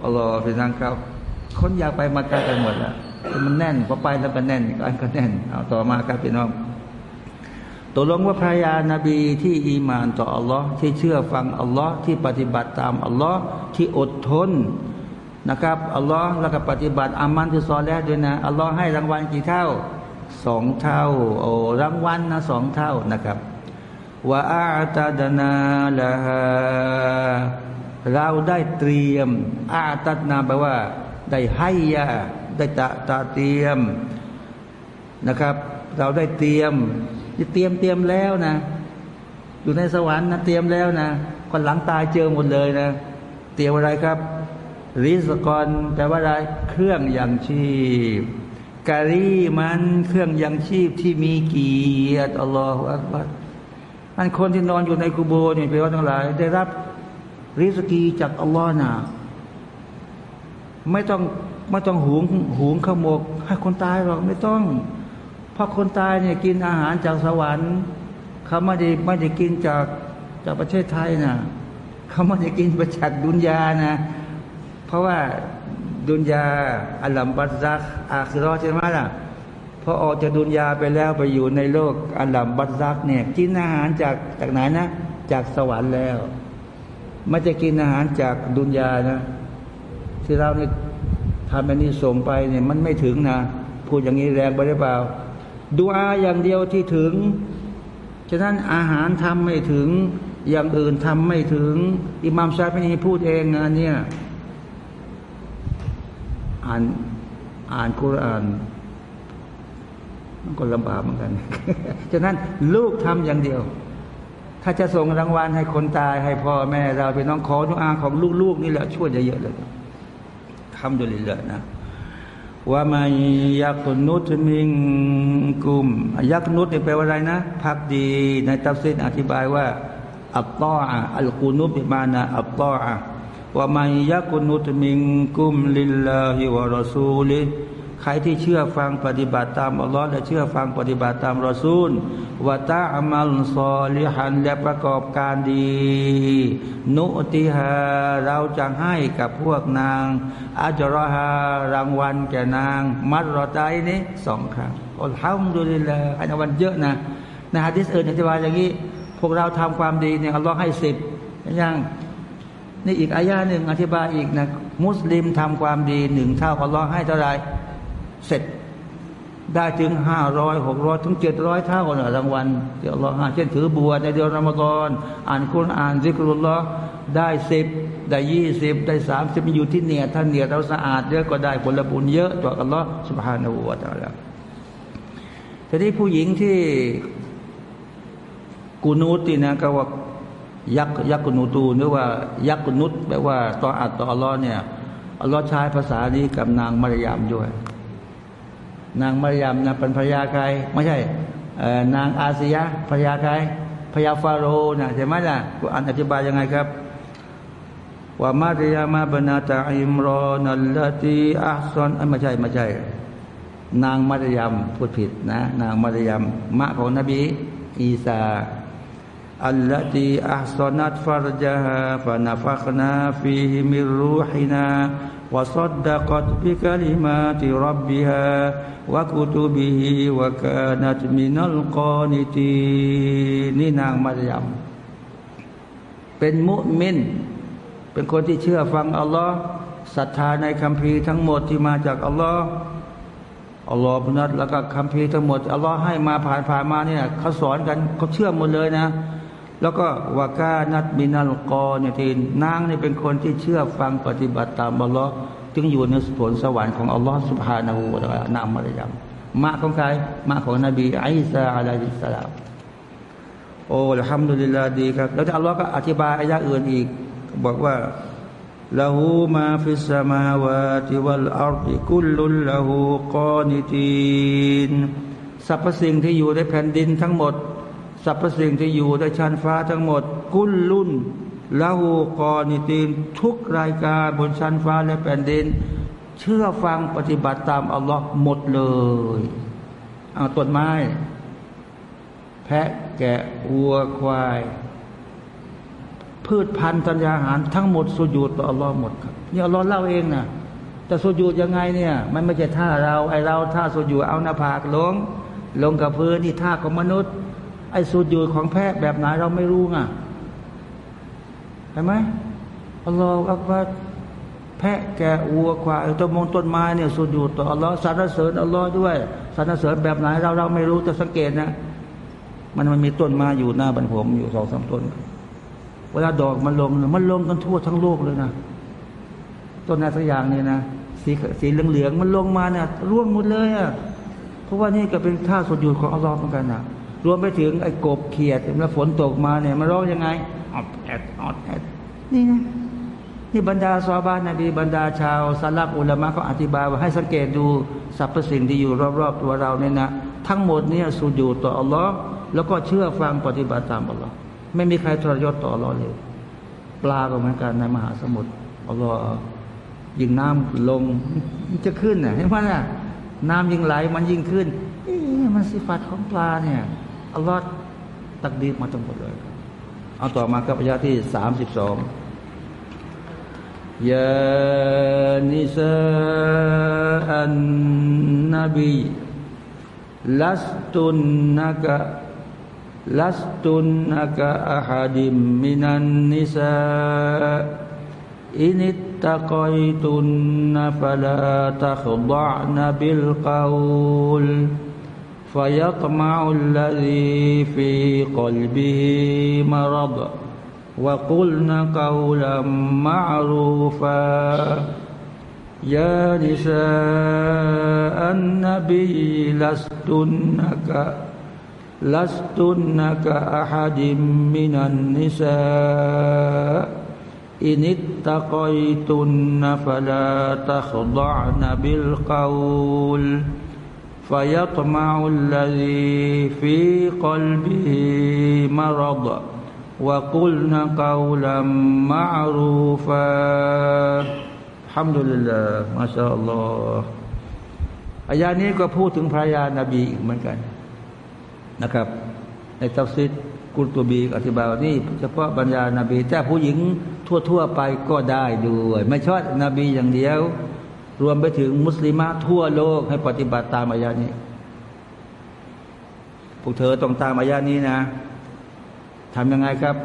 อัลลอฮฺพี่น้องครับ คนอยากไปมักกะกันหมดแล้วมันแน่นพอไปแล้วก็แน่นกันก็แน่นเอาต่อมาครับพี่น้อง ตกลงว่าพระยานาบีที่อีมานต่ออัลลอฮ์ที่เชื่อฟังอัลลอฮ์ที่ปฏิบัติตามอัลลอฮ์ที่อดทนนะครับอัลลอฮ์แล้วก็ปฏิบัติอามันที่ซอแล้วด้วยนะอัลลอฮ์ให้รางวัลกี่เท่าสองเท่าโอ้รางวัลนะสองเท่านะครับว่าอาตาดนาละเราได้เตรียม อาตัดนาแปลว่า ได้ให้ยาได้ตะตาเตรียมนะครับ เราได้เตรียม เตรียมเตรียมแล้วนะ อยู่ในสวรรค์นะเตรียมแล้วนะคนหลังตายเจอหมดเลยนะ เตรียมอะไรครับริสกรแปลว่าอะไรเครื่องยังชีพการีมันเครื่องยังชีพที่มีเกียรติอัลลอฮฺอักบัรอันคนที่นอนอยู่ในกูโบเนี่ยเป็นว่าทั้งหลาย ได้รับริสกีจากอัลลอฮ์นะไม่ต้องไม่ต้องหุงหุงขโมก ให้คนตายหรอกไม่ต้อง เพราะคนตายเนี่ยกินอาหารจากสวรรค์เขาไม่ได้ไม่ได้กินจากจากประเทศไทยนะเขาไม่ได้กินประจากดุนยานะ เพราะว่าดุนยาอัลลัมบัตซักอาคิรอใช่ไหมล่ะพอออกจากดุนยาไปแล้วไปอยู่ในโลกอัลลัมบัตซักเนี่ยกินอาหารจากจากไหนนะ จากสวรรค์แล้วไม่จะกินอาหารจากดุนยานะ ที่เราเนี่ยทำอันนี้ส่งไปเนี่ยมันไม่ถึงนะ พูดอย่างนี้แรงไปหรือเปล่า ดูอาอย่างเดียวที่ถึง ฉะนั้นอาหารทำไม่ถึง อย่างอื่นทำไม่ถึง อิมามชาฟินีพูดเองนะเนี่ยอ่านอ่านคุรานมันก็ลำบากเหมือนกัน ฉะนั้นลูกทำอย่างเดียว ถ้าจะส่งรางวัลให้คนตายให้พ่อแม่เราไปน้องขอดุอาของลูกๆนี่แหละช่วยเยอะๆเลยทำดุลิละนะ ว่ามาيقنت منكن يقنت นี่แปลว่าอะไรนะภักดีในตัฟซีรอธิบายว่าالطاعة القنوت معنى الطاعة ومن يقنت منكن لله ورسولهที่เชื่อฟังปฏิบัติตามอัลลอฮ์และเชื่อฟังปฏิบัติตามรอซูลوتعمل صالحاและประกอบการดี نؤتهاเราจะให้กับพวกนางอาจรอฮารางวัลแก่นาง มัดรอใจนี้สองครั้งอัลฮัมดุลิลลาห์อันวันเยอะนะในฮะดิษอื่นอธิบายอย่างนี้ พวกเราทำความดีเนี่ยอัลลอฮ์ให้สิบยังนี่อีกอายาหนึ่งอธิบายอีกนะมุสลิมทำความดีหนึ่งเท่าอัลลอฮ์ให้เท่าไร เสร็จได้ถึงห้าร้อยหกร้อยถึงเจ็ดร้อยเท่าเนี่ยรางวัลเดี๋ยวเราเช่นถือบัวในเดือนรอมฎอนอ่านคุณอ่านซิกรุลลอได้สิบได้ยี่สิบได้สามสิบอยู่ที่เนี่ยท่านเนี่ยเราสะอาดเยอะก็ได้ผลบุญเยอะต่ออัลลอฮ์สุบฮานาอูวาตาลาทีนี้ผู้หญิงที่กูนูตีนะก็ว่ายักยักกุนูตูหรือว่ายักกุนุตแปลว่าต่ออัดต่ออัลลอฮ์เนี่ยอัลลอฮ์ใช้ภาษานี้กับนางมารยามด้วย นางมารยามนะเป็นภรรยาใครไม่ใช่นางอาเซียภรรยาใครภรรยาฟาโรห์นะใช่ไหมล่ะกุรอานอธิบายยังไงครับومريم ابنة عمران التي أحصنไม่ใช่ไม่ใช่ นางมารยัมพูดผิดนะ นางมารยัมมะของนบี อีสาالتي أحصنت فرجها فنفخنا فيه من روحنا وصدقت بكلمات ربهاวะกุตุบิฮิวะกานัตมินัลกอนิตีนี่นางมารยมเป็นมุมิน เป็นคนที่เชื่อฟังอัลลอฮ์ศรัทธาในคำพีทั้งหมดที่มาจากอัลลอฮ์อัลลอฮ์พนัดแล้วก็คำพีทั้งหมดอัลลอฮ์ให้มาผ่านผ่านมาเนี่ยเขาสอนกันเขาเชื่อหมดเลยนะ แล้วก็วากานัดบินัลกอเนี่ยทีนางนี่เป็นคนที่เชื่อฟังปฏิบัติตามอัลลอฮ์จึงอยู่ในสวนสวรรค์ของอัลลอฮ์สุบฮานาหูวะตะนามมารยามมาของใครมาของนบีอิสาอะลัยฮิสสลามโอ้ละฮัมดุลิลลาดีครับ แล้วอัลลอฮ์ก็อธิบายอายะอื่นอีก บอกว่าله ما في السماوات والأرض كل له قانتينสรรพสิ่งที่อยู่ในแผ่นดินทั้งหมด สรรพสิ่งที่อยู่ในชั้นฟ้าทั้งหมด كلละหูกอนิตีนทุกรายการบนชั้นฟ้าและแผ่นดิน เชื่อฟังปฏิบัติตามอัลลอฮ์หมดเลยเอาต้นไม้ แพะแกะวัวควาย พืชพันธุ์ธัญญาหาร ทั้งหมดสุญูดต่ออัลลอฮ์หมดครับนี่อัลลอฮ์เล่าเองนะแต่สุญูดยังไงเนี่ย มันไม่ใช่ท่าเราไอเราท่าสุญูดเอาหน้าผากลง ลงกับพื้นนี่ท่าของมนุษย์ ไอ้สุญูดของแพะแบบไหนเราไม่รู้ไงเห็นไหมอัลลอฮ์อักบัรแพะแกะวัวควายต้นมงต้นไม้เนี่ยสุญูดต่ออัลลอฮ์สรรเสริญอัลลอฮ์ด้วยสรรเสริญแบบไหนเราเราไม่รู้แต่สังเกตนะ มันมันมีต้นมาอยู่หน้าบันผมอยู่สองสามต้น เวลาดอกมันลงมันลงกันทั่วทั้งโลกเลยนะต้นนาสักอย่างนี่นะสีสีเหลืองๆมันลงมาเนี่ยร่วงหมดเลยอะเพราะว่านี่ก็เป็นท่าสดอยู่ของอัลลอฮ์เหมือนกันนะ รวมไปถึงไอ้กบเขียดแล้วฝนตกมาเนี่ยมันร้องยังไงอดแอดอดแอดนี่นะนี่บรรดาซอบานนบีบรรดาชาวซาลับอุลามะก็อธิบายว่าให้สังเกตดูสรรพสิ่งที่อยู่รอบๆตัวเราเนี่ยนะทั้งหมดเนี่ยสุญูต่ออัลลอฮ์แล้วก็เชื่อฟังปฏิบัติตามอัลลอฮ์ไม่มีใครทรยศต่ออัลลอฮ์เลยปลาก็เหมือนกันในมหาสมุทรอัลลอฮ์ยิงน้ำลงมันจะขึ้นน่ะเห็นไหมน่ะน้ำยิ่งไหลมันยิ่งขึ้นมันสิฟัตของปลาเนี่ย อัลลอฮ์ตักดีมาทั้งหมดเลย เอาต่อมาครับอายะที่สามสิบสองยานิซาอันนบีลัสตุนนักะลัสตุนนักะอาฮัดิมมินันนิซาอินิตตะกอยตุนนฟะลาตะขดะนบิลกาวล فيطمع الذي في قلبه مرض وقلن قولا معروفا. يا نساء النبي لستنك لستنك أحد من النساء. إن اتقيتن فلا تخضعن بالقول. فيطمع الذي في قلبه مرض وقلن قولا معروفا ฮัมดุลิลลาห์มาชาอัลลอฮ์อายานี้ก็พูดถึงภรรยานาบีเหมือนกันนะครับ ในตัฟซิดกุลตูบีอธิบายว่านี่เฉพาะบรรดานาบีแต่ผู้หญิงทั่วๆไปก็ได้ด้วย ไม่ชอบนบีอย่างเดียว รวมไปถึงมุสลิมทั่วโลกให้ปฏิบัติตามอายานี้ พวกเธอต้องตามอายานี้นะทำยังไงครับ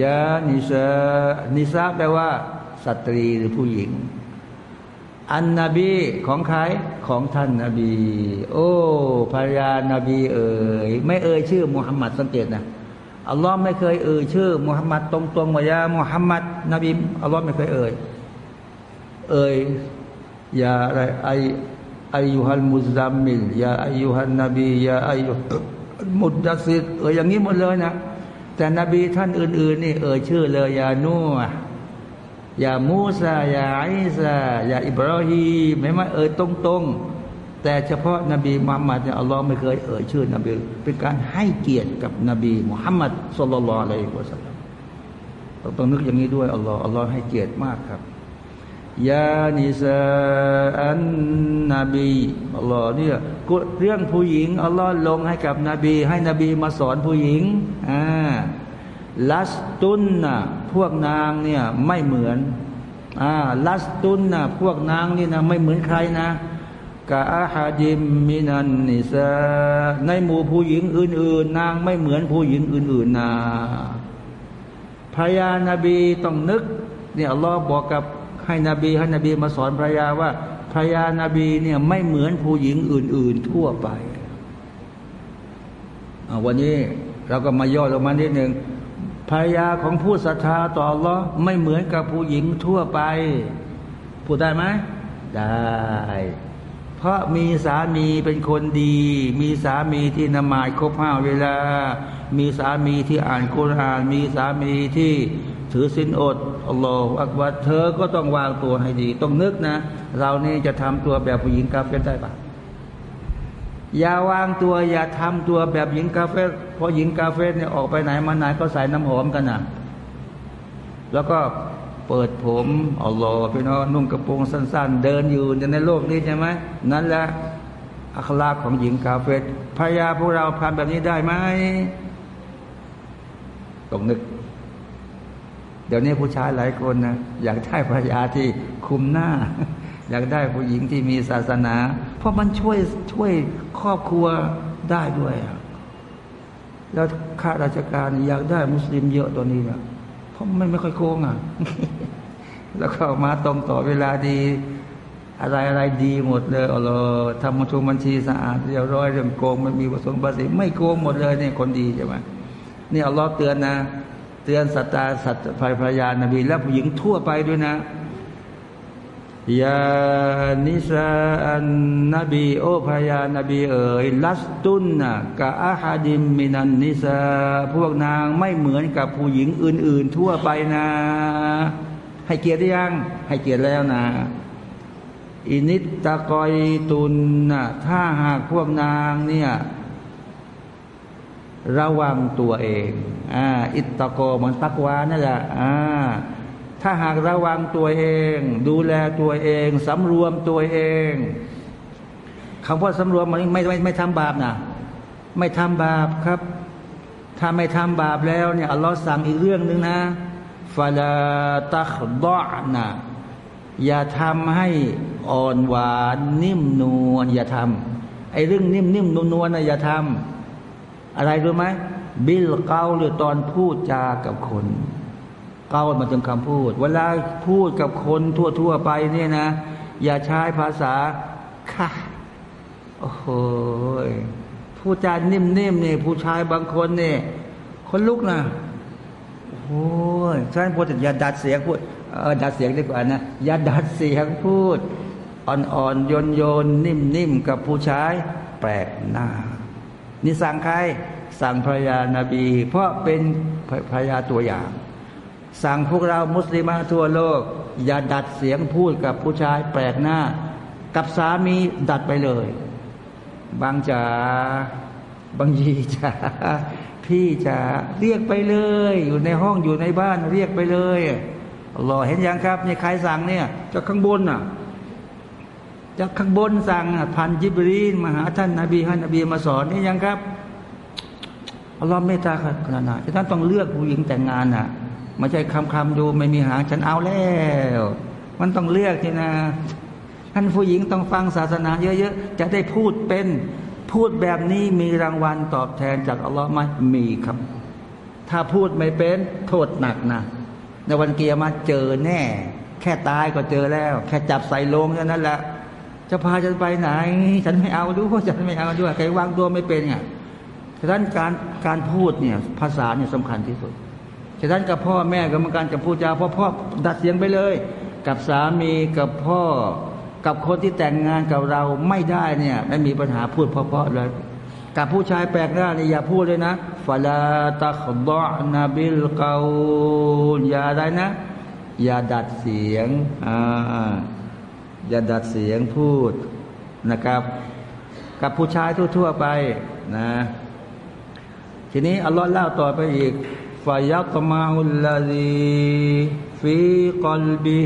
ยานิซานิซาแปลว่าสตรีหรือผู้หญิง อันนบีของใครของท่านนาบี โอ้ภรรยานาบี เอ่ยไม่เอ่ยชื่อมุฮัมมัดสังเกตนะอัลลอฮ์ไม่เคยเอ่ยชื่อมุฮัมมัดตรงๆว่าيا محمد นบีอัลลอฮ์ไม่เคยเอ่ยเอ่ย يا อะไร يا أيها المزمل يا أيها النبي يا أيها المدثرเอ่ยอย่างนี้หมดเลยนะ แต่นบีท่านอื่น ๆ นี่ เอ่ยชื่อเลยยานูอย่ามูซาอย่าไอซาอย่าอิบราฮีไม่มาเอ่ยตรงๆ แต่เฉพาะนบีมุฮัมมัดเนี่ยอัลลอฮ์ไม่เคยเอ่ยชื่อนบีเป็นการให้เกียรติกับนบีมุฮัมมัดสุลลัลอะลัยฮิวะสัลลัมต้องนึกอย่างนี้ด้วยอัลลอฮ์อัลลอฮ์ให้เกียรติมากครับ ยานิซาอันนบีอัลลอฮ์เนี่ยเรื่องผู้หญิงอัลลอฮ์ลงให้กับนบี ให้นบีมาสอนผู้หญิงอ่าลัสตุนนะพวกนางเนี่ยไม่เหมือนอ่าลัสตุนนะพวกนางนี่นะไม่เหมือนใครนะกาอาฮาดิมมินันนิซาในหมู่ผู้หญิงอื่น ๆ นางไม่เหมือนผู้หญิงอื่น ๆนะพยานาบีต้องนึกเนี่ยอัลลอฮ์บอกกับ ให้นบีให้นบีมาสอนภรรยาว่าภรรยานาบีเนี่ยไม่เหมือนผู้หญิงอื่น ๆ ทั่วไปวันนี้เราก็มาย่อลงมานิดหนึ่งภรรยาของผู้ศรัทธาต่ออัลลอไม่เหมือนกับผู้หญิงทั่วไปพูดได้ไหมได้ เพราะมีสามีเป็นคนดี มีสามีที่นมาดครบห้าเวลา มีสามีที่อ่านคุราน มีสามีที่ ถือสินอดอัลลอฮฺอักบัดเธอก็ต้องวางตัวให้ดี ต้องนึกนะ เรานี่จะทำตัวแบบผู้หญิงกาเฟ่ได้ปะอย่าวางตัวอย่าทำตัวแบบหญิงกาเฟ่พอหญิงกาเฟ่เนี่ยออกไปไหนมาไหนก็ใส่น้ำหอมกันนะแล้วก็เปิดผมอัลลอฮฺพี่น้องนุ่งกระโปรงสั้น ๆ เดินอยู่ในโลกนี้ใช่ไหมนั่นแหละอัคลาของหญิงกาเฟ่ภรรยาพวกเราทำแบบนี้ได้ไหมต้องนึก เดี๋ยวนี้ผู้ชายหลายคนนะอยากได้ภรรยาที่คุมหน้า อยากได้ผู้หญิงที่มีศาสนา เพราะมันช่วยช่วยครอบครัวได้ด้วยแล้วข้าราชการอยากได้มุสลิมเยอะตัวนี้นะเพราะไมันไม่ค่อยโกงอะ แล้วก็มาตรงต่อเวลาดี อะไรอะไรดีหมดเลยอ๋อทำบัญชีบัญชีสะอาดเรียบร้อยเรื่องโกงไม่มีประสงค์ภาษีไม่โกงหมดเลยเนี่ยคนดีใช่ไหมนี่อัลลอเตือนนะ ตือนสัตตาสัตภายภรรยานบีและผู้หญิงทั่วไปด้วยนะยานิสาอันนบีโอ้ภรรยานบีเอ๋ยลัสตุนนะกะอาฮาดิมมินันนิสาพวกนางไม่เหมือนกับผู้หญิงอื่น ๆ ทั่วไปนะ ให้เกียรติยัง ให้เกียรติแล้วนะอินิตตะกอยตุนนะถ้าหากพวกนางเนี่ย ระวังตัวเองอ่าอิตตะโกเหมันตักวานั่นแหละอ่าถ้าหากระวังตัวเอง ดูแลตัวเองสำรวมตัวเองคำว่าสำรวมมันไม่ไม่ไม่ทำบาปนะไม่ทำบาปครับ ถ้าไม่ทำบาปแล้วเนี่ยอัลลอฮ์สั่งอีกเรื่องหนึ่งนะฟาลาตักดอนะอย่าทำให้อ่อนหวานนิ่มนวลอย่าทำไอ้เรื่องนิ่มนิ่มนวลนวลนะอย่าทำ อะไรรู้ไหมบิลเกาหรือตอนพูดจากับคนเกามันเป็นคำพูด เวลาพูดกับคนทั่วๆไปเนี่ยนะ อย่าใช้ภาษาค่ะโอ้โหพูดจานิ่มๆเนี่ยผู้ชายบางคนเนี่ยคนลุกนะโอ้ยฉันพูดอย่าดัดเสียงพูดเออดัดเสียงดีกว่านะอย่าดัดเสียงพูด อ่อนๆโยนๆนิ่มๆกับผู้ชายแปลกหน้า นี่สั่งใคร สั่งภรรยานาบี เพราะเป็นภรรยาตัวอย่าง สั่งพวกเรามุสลิมทั่วโลก อย่าดัดเสียงพูดกับผู้ชายแปลกหน้า กับสามีดัดไปเลย บางจ๋าบางยีจ๋าพี่จ๋าเรียกไปเลย อยู่ในห้องอยู่ในบ้านเรียกไปเลยรอเห็นยังครับนี่ใครสั่งเนี่ยจากข้างบนอะ จากข้างบนสั่งผ่านจิบรีนมาหาท่านนาบีให้นบีมาสอนนี่ยังครับอัลลอฮ์เมตตาขนาดนั้ท่านต้องเลือกผู้หญิงแต่งงานอะไม่ใช่คำคำดูไม่มีหางฉันเอาแล้ว มันต้องเลือกทีนะ ท่านผู้หญิงต้องฟังศาสนาเยอะๆ จะได้พูดเป็นพูดแบบนี้มีรางวัลตอบแทนจากอัลลอฮ์ไหมมีครับ ถ้าพูดไม่เป็นโทษหนักนะในวันเกียร์มาเจอแน่ แค่ตายก็เจอแล้ว แค่จับใส่ลงแค่นั้นแหละ จะพาฉันไปไหน ฉันไม่เอาด้วยฉันไม่เอาด้วยใครวางตัวไม่เป็นไงฉะนั้นการการพูดเนี่ยภาษาเนี่ยสำคัญที่สุดฉะนั้นกับพ่อแม่ก็เหมือนกันจะพูดจาพ่อพ่อดัดเสียงไปเลย กับสามีกับพ่อ กับคนที่แต่งงานกับเราไม่ได้เนี่ยไม่มีปัญหาพูดเพราะๆเลยกับผู้ชายแปลกหน้านี่อย่าพูดเลยนะฟาลาตักดอนาบิลเกาอย่าได้นะ อย่าดัดเสียงอ่า อย่าดัดเสียงพูดนะครับ กับผู้ชายทั่ว ๆ ไปนะ ทีนี้อัลลอฮ์เล่าต่อไปอีกฟายัตมาอุลลาดีฟีกอลบี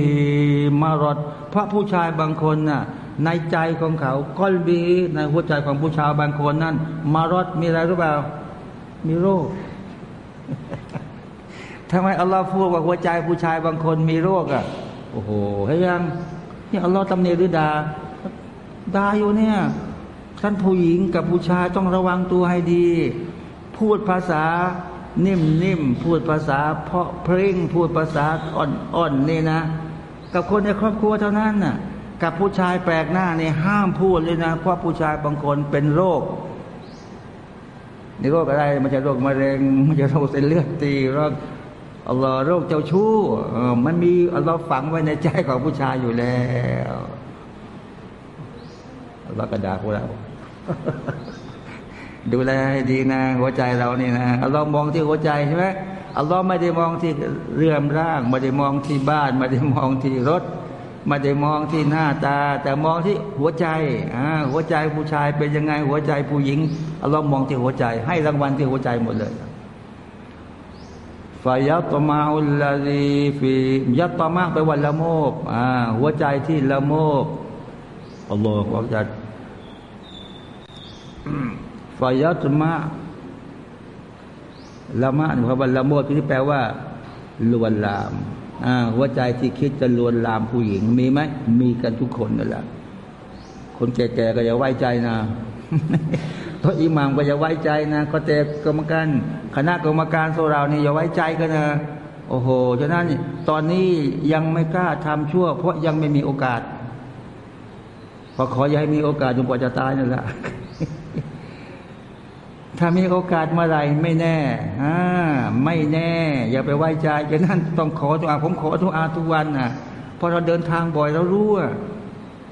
มารดเพราะผู้ชายบางคนน่ะในใจของเขากอลบีในหัวใจของผู้ชายบางคนนั้น มารดมีอะไรรู้เปล่า มีโรคทำไมอัลลอฮ์พูดว่าหัวใจผู้ชายบางคนมีโรคอะโอ้โหเฮ้ยยัง นี่อัลลอฮ์ตำเนรหรือดาดาอยู่เนี่ยท่านผู้หญิงกับผู้ชายต้องระวังตัวให้ดี พูดภาษานิ่มนิ่มพูดภาษา เพาะเพลงพูดภาษาอ่อนอ่อนนี่นะ กับคนในครอบครัวเท่านั้นน่ะกับผู้ชายแปลกหน้าเนี่ยห้ามพูดเลยนะ เพราะผู้ชายบางคนเป็นโรคนี่โรคอะไรมันจะโรคมะเร็งมันจะโรคเส้นเลือดตีโรค อัลลอฮ์โรคเจ้าชู้มันมีอัลลอฮ์ฝังไว้ในใจของผู้ชายอยู่แล้วอัลลอฮ์กระดาพวกเราดูแลให้ดีนะ หัวใจเรานี่นะอัลลอฮ์มองที่หัวใจใช่ไหมอัลลอฮ์ไม่ได้มองที่เรื่อมร่าง ไม่ได้มองที่บ้าน ไม่ได้มองที่รถ ไม่ได้มองที่หน้าตา แต่มองที่หัวใจอ่าหัวใจผู้ชายเป็นยังไง หัวใจผู้หญิงอัลลอฮ์มองที่หัวใจ ให้รางวัลที่หัวใจหมดเลย ฟายัตมาอุลลาดีฟียัตมาไปวันละโมบอ่าหัวใจที่ละโมบอัลลอฮฺว่าจะฟายัตมาละมะคำว่าละโมบที่แปลว่าลวนลามอ่าหัวใจที่คิดจะลวนลามผู้หญิงมีไหมมีกันทุกคนนั่นแหละคนแก่ๆก็อย่าไว้ใจนะ เพราะอิหมามก็อย่าไว้ใจนะก็แต่กรรมการคณะกรรมการโซเรานี่อย่าไว้ใจกันนะโอ้โหฉะนั้นตอนนี้ยังไม่กล้าทำชั่ว เพราะยังไม่มีโอกาสพอขออย่าให้มีโอกาสจนกว่าจะตายนั่นแหละถ้ามีโอกาสเมื่อไรไม่แน่อ่าไม่แน่ อย่าไปไว้ใจฉะนั้นต้องขอทุกอาผมขอทุกอาทุกวันนะพอเราเดินทางบ่อยเรารู้ว่า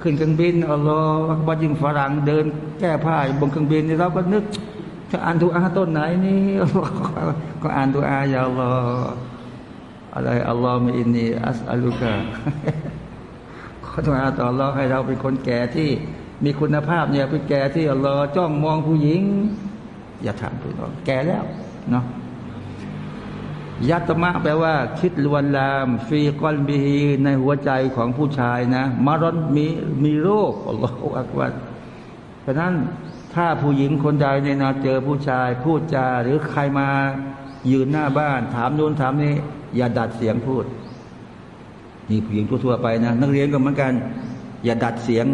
ขึ้นเครื่องบินอัลลอฮ์บัดยิงฝรั่งเดิน แก้ผ้าบนเครื่องบินนี่เราก็นึกจะอ่านทุอาต้นไหนนี่ก็อ่านทุอายาอัลลอฮ์อะไรอัลลอฮ์มีอินนีอัสอัลุกะขอทุอาต่ออัลลอฮ์ให้เราเป็นคนแก่ที่มีคุณภาพเนี่ยเป็นแก่ที่อัลลอฮ์จ้องมองผู้หญิง อย่าถามพี่น้องแก่แล้วเนาะ ยัตมะแปลว่า คิดลวนลาม ฟีกอนบีในหัวใจของผู้ชายนะมารอนมีมีโรคอัลลอฮฺอักบัรเพราะนั้นถ้าผู้หญิงคนใดเนี่ยนะเจอผู้ชาย พูดจาหรือใครมายืนหน้าบ้าน ถามนู้นถามนี้ อย่าดัดเสียงพูด นี่ผู้หญิงทั่วๆไปนะ นักเรียนก็เหมือนกัน อย่าดัดเสียง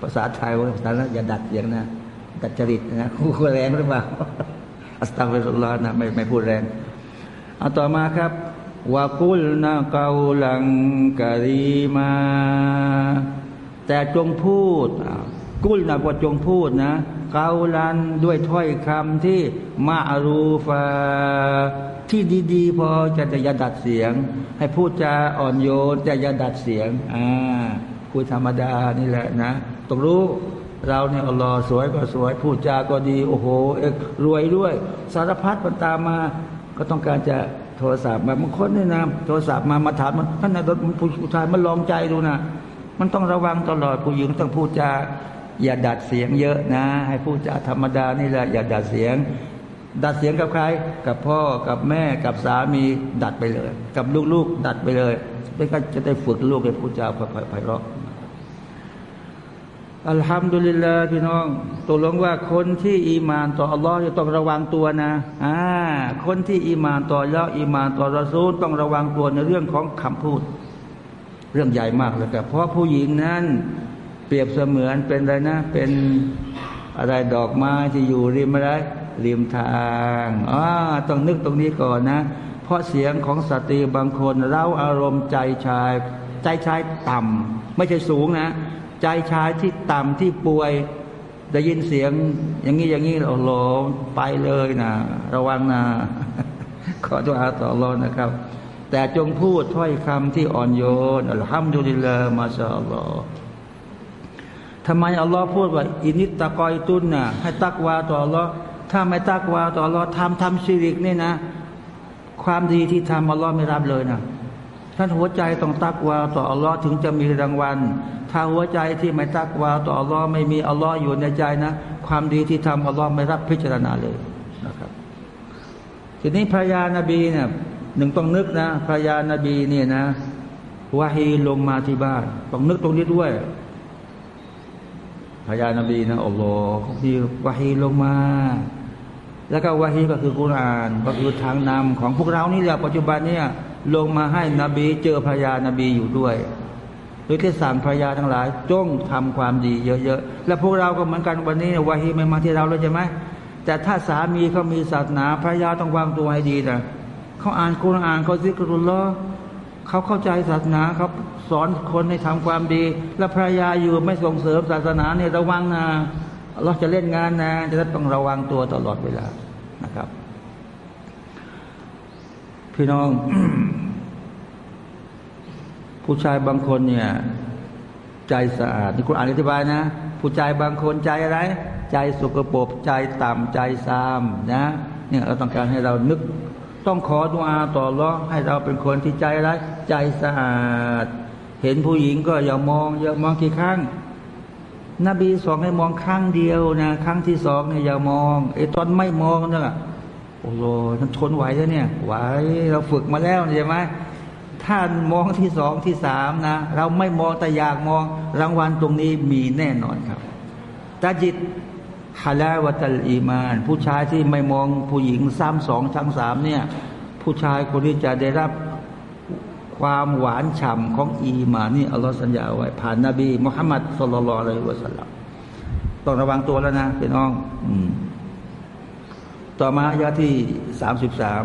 ภาษาไทยว่าภาษาอย่าดัดเสียงนะดัดจริตนะคู่แรงหรือเปล่าอัสตัฟรุลลอฮ์นะไม่ไม่พูดแรง เอาต่อมาครับวากุลนาเกาลังกะรีมา แต่จงพูด กุลนะว่าจงพูดนะ เกาลันด้วยถ้อยคำที่มารูฟาที่ดีๆ พอจะจะยาดัดเสียง ให้พูดจาอ่อนโยนแต่ยาดัดเสียงอ่าพูดธรรมดานี่แหละนะต้องรู้เราเนี่ยอัลลอฮ์สวยก็สวย พูดจาก็ดี โอ้โหเอกรวยด้วย สารพัดมันตามมา ก็ต้องการจะโทรศัพท์มาบางคนนี่นะโทรศัพท์มามาถามมันท่านนายรถผู้ชายมันลองใจดูนะมันต้องระวังตลอดผู้หญิงต้องพูดจาอย่าดัดเสียงเยอะนะ ให้พูดจาธรรมดานี่แหละอย่าดัดเสียง ดัดเสียงกับใคร กับพ่อกับแม่กับสามีดัดไปเลย กับลูกๆ ดัดไปเลยเพื่อจะได้ฝึกลูกให้พูดจาไพเราะ อัลฮัมดุลิลลาห์พี่น้องตกลงว่าคนที่อีมานต่ออัลลอฮ์จะต้องระวังตัวนะอ่าคนที่อีมานต่อแล้วอีมานต่อรอซูลต้องระวังตัวในเรื่องของคำพูด เรื่องใหญ่มากเลยครับเพราะผู้หญิงนั้น เปรียบเสมือนเป็นอะไรนะ เป็นอะไรดอกไม้ที่อยู่ริมอะไรริมทางอ่าต้องนึกตรงนี้ก่อนนะ เพราะเสียงของสตรีบางคนเล่าอารมณ์ใจชาย ใจชายต่ำไม่ใช่สูงนะ ใจชายที่ต่ำที่ป่วย ได้ยินเสียง อย่างนี้อย่างนี้โอ้โหไปเลยนะระวังนะขอตัวอาต่อรอนะครับ แต่จงพูดถ้อยคำที่อ่อนโยนอัลฮัมดุลิลลามาชาอัลลอฮ์ทำไมอัลลอฮ์พูดว่า อินิตตะกอยตุนนะให้ตักวาต่ออัลลอฮ์ถ้าไม่ตักวาต่ออัลลอฮ์ทำทำชิริกนี่นะ ความดีที่ทำอัลลอฮ์ไม่รับเลยนะท่านหัวใจต้องตักวาต่ออัลลอฮ์ถึงจะมีรางวัล ถ้าหัวใจที่ไม่ตักวาต่ออัลลอฮ์ไม่มีอัลลอฮ์อยู่ในใจนะ ความดีที่ทำอัลลอฮ์ไม่รับพิจารณาเลยนะครับ ทีนี้พระยานาบีเนี่ยหนึ่งต้องนึกนะพระยานาบีเนี่ยนะวาฮีลงมาที่บ้านต้องนึกตรงนี้ด้วยพระยานาบีนะอัลลอฮ์ที่วาฮีลงมา แล้วก็วาฮีก็คือกุรานก็คือทางนำของพวกเรานี่แหละปัจจุบันเนี่ยลงมาให้นบีเจอพระยานาบีอยู่ด้วย โดยที่สั่งพรยาทั้งหลาย จงทำความดีเยอะๆ และพวกเราก็เหมือนกันวันนี้วาฮีไม่มาที่เราเลยใช่ไหมแต่ถ้าสามีเขามีศาสนาภรรยาต้องวางตัวให้ดีนะเขาอ่านคุรานเขาซิกรุลลอเขาเข้าใจศาสนาเขาสอนคนให้ทำความดี แล้วภรรยาอยู่ไม่ส่งเสริมศาสนาเนี่ยระวังนะเราจะเล่นงานนะจะต้องระวังตัวตลอดเวลานะครับ พี่น้อง ผู้ชายบางคนเนี่ย ใจสะอาดนี่คุณอ่านอธิบายนะ ผู้ชายบางคนใจอะไร ใจสุกปรกใจต่ำใจซามนะเนี่ยเราต้องการให้เรานึก ต้องขอดุอาต่อรอให้เราเป็นคนที่ใจร้ายใจสะอาด เห็นผู้หญิงก็อย่ามองอย่ามองกี่ครั้งนบีสอนให้มองครั้งเดียวนะครั้งที่สองเนี่ยอย่ามองไอ้ตอนไม่มองเนี่ยโอ้โหมันทนไหวแล้วเนี่ยไหวเราฝึกมาแล้วใช่ไหม ถ้ามองที่สองที่สามนะ เราไม่มองแต่อยากมองรางวัลตรงนี้มีแน่นอนครับตาจิตฮาลาวะตัลอีมาน ผู้ชายที่ไม่มองผู้หญิงซ้ำสองชั้งสามเนี่ย ผู้ชายคนนี้จะได้รับความหวานฉ่ำของอีมานนี่อัลลอฮฺสัญญาไว้ ผ่านนบีมุฮัมมัดสุลลัลอะลัยฮิวะสัลลัมต้องระวังตัวแล้วนะพี่น้อง ต่อมาอายะที่สามสิบสาม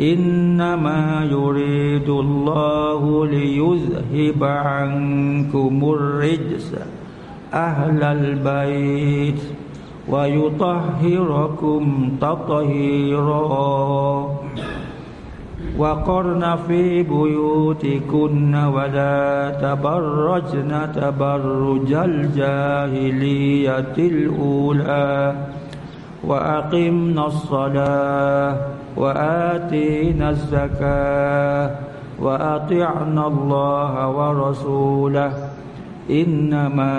إنما يريد الله ليذهب عنكم الرجس أهل البيت ويطهركم تطهيرا. وقرن في بيوتكن ولا تبرجن تبرج الجاهلية الأولى وأقمنا الصلاة وآتينا الزكاة وأطعنا الله ورسوله إنما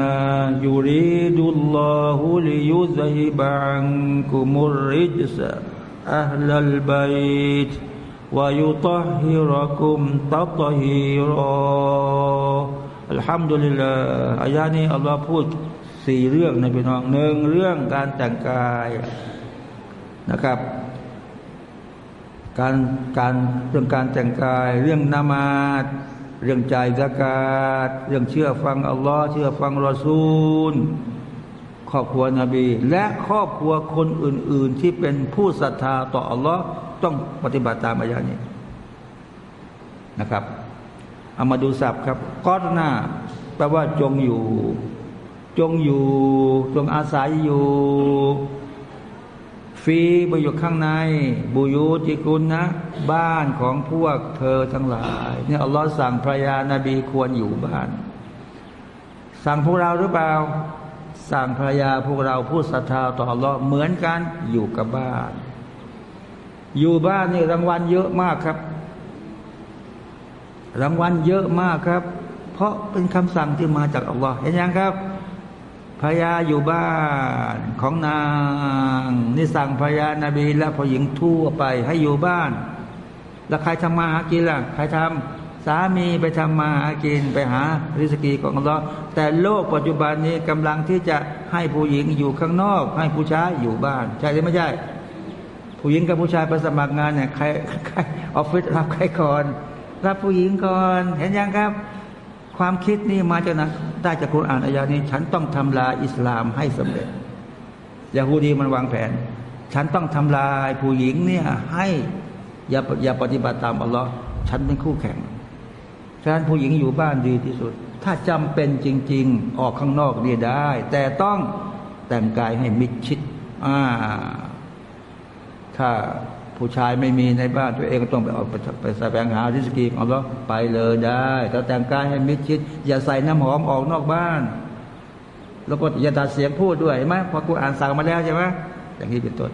يريد الله ليذهب عنكم الرجس أهل البيت ويطهركم تطهيرا الحمد لله อายานี้อัลลอฮ์พูดสี่เรื่องนะพี่น้องหนึ่งเรื่องการแต่งกายนะครับ การการเรื่องการแต่งกาย เรื่องนามาดเรื่องใจ่ายสกาดเรื่องเชื่อฟังอัลลอฮ์เชื่อฟังรอซูล ครอบครัวนบี และครอบครัวคนอื่น ๆ ที่เป็นผู้ศรัทธาต่ออัลลอฮ์ต้องปฏิบัติตามอายานี้นะครับเอามาดูศัพท์ครับกอดหน้าแปลว่าจงอยู่ จงอยู่ จงอาศัยอยู่ ฟีบุอยู่ข้างใน บุยูติกุลนะ บ้านของพวกเธอทั้งหลายเนี่ยอัลลอฮ์สั่งพระยานาบีควรอยู่บ้าน สั่งพวกเราหรือเปล่า สั่งภรรยาพวกเราผู้ศรัทธาต่ออัลลอฮ์เหมือนกันอยู่กับบ้าน อยู่บ้านนี่รางวัลเยอะมากครับ รางวัลเยอะมากครับ เพราะเป็นคำสั่งที่มาจากอัลลอฮ์เห็นยังครับ พญาอยู่บ้านของนาง นี่สั่งพญานาบีและผู้หญิงทั่วไปให้อยู่บ้าน แล้วใครทำมาหากินล่ะ ใครทำสามีไปทำมาหากินไปหาริสกีของเราแต่โลกปัจจุบันนี้กำลังที่จะให้ผู้หญิงอยู่ข้างนอก ให้ผู้ชายอยู่บ้าน ใช่หรือไม่ใช่ ผู้หญิงกับผู้ชายไปสมัครงานเนี่ยใครใครออฟฟิศรับใครก่อนรับผู้หญิงก่อนเห็นยังครับ ความคิดนี่มาจากนะได้จากคุณอ่านอายานี้ ฉันต้องทำลายอิสลามให้สำเร็จยาฮูดีมันวางแผน ฉันต้องทำลายผู้หญิงเนี่ยให้อย่าอย่าปฏิบัติตามอัลลอฮ์ฉันเป็นคู่แข่งฉะนั้นผู้หญิงอยู่บ้านดีที่สุด ถ้าจำเป็นจริง ๆ ออกข้างนอกนี่ได้ แต่ต้องแต่งกายให้มิดชิดอ่าถ้า ผู้ชายไม่มีในบ้านตัวเองก็ต้องไปออกไปไปแสวงหาริสกีของเราไปเลยได้แต่แต่งกายให้มิดชิด อย่าใส่น้ำหอมออกนอกบ้าน แล้วก็อย่าตัดเสียงพูดด้วยไหมพอกูอ่านสั่งมาแล้วใช่ไหมอย่างนี้เป็นต้น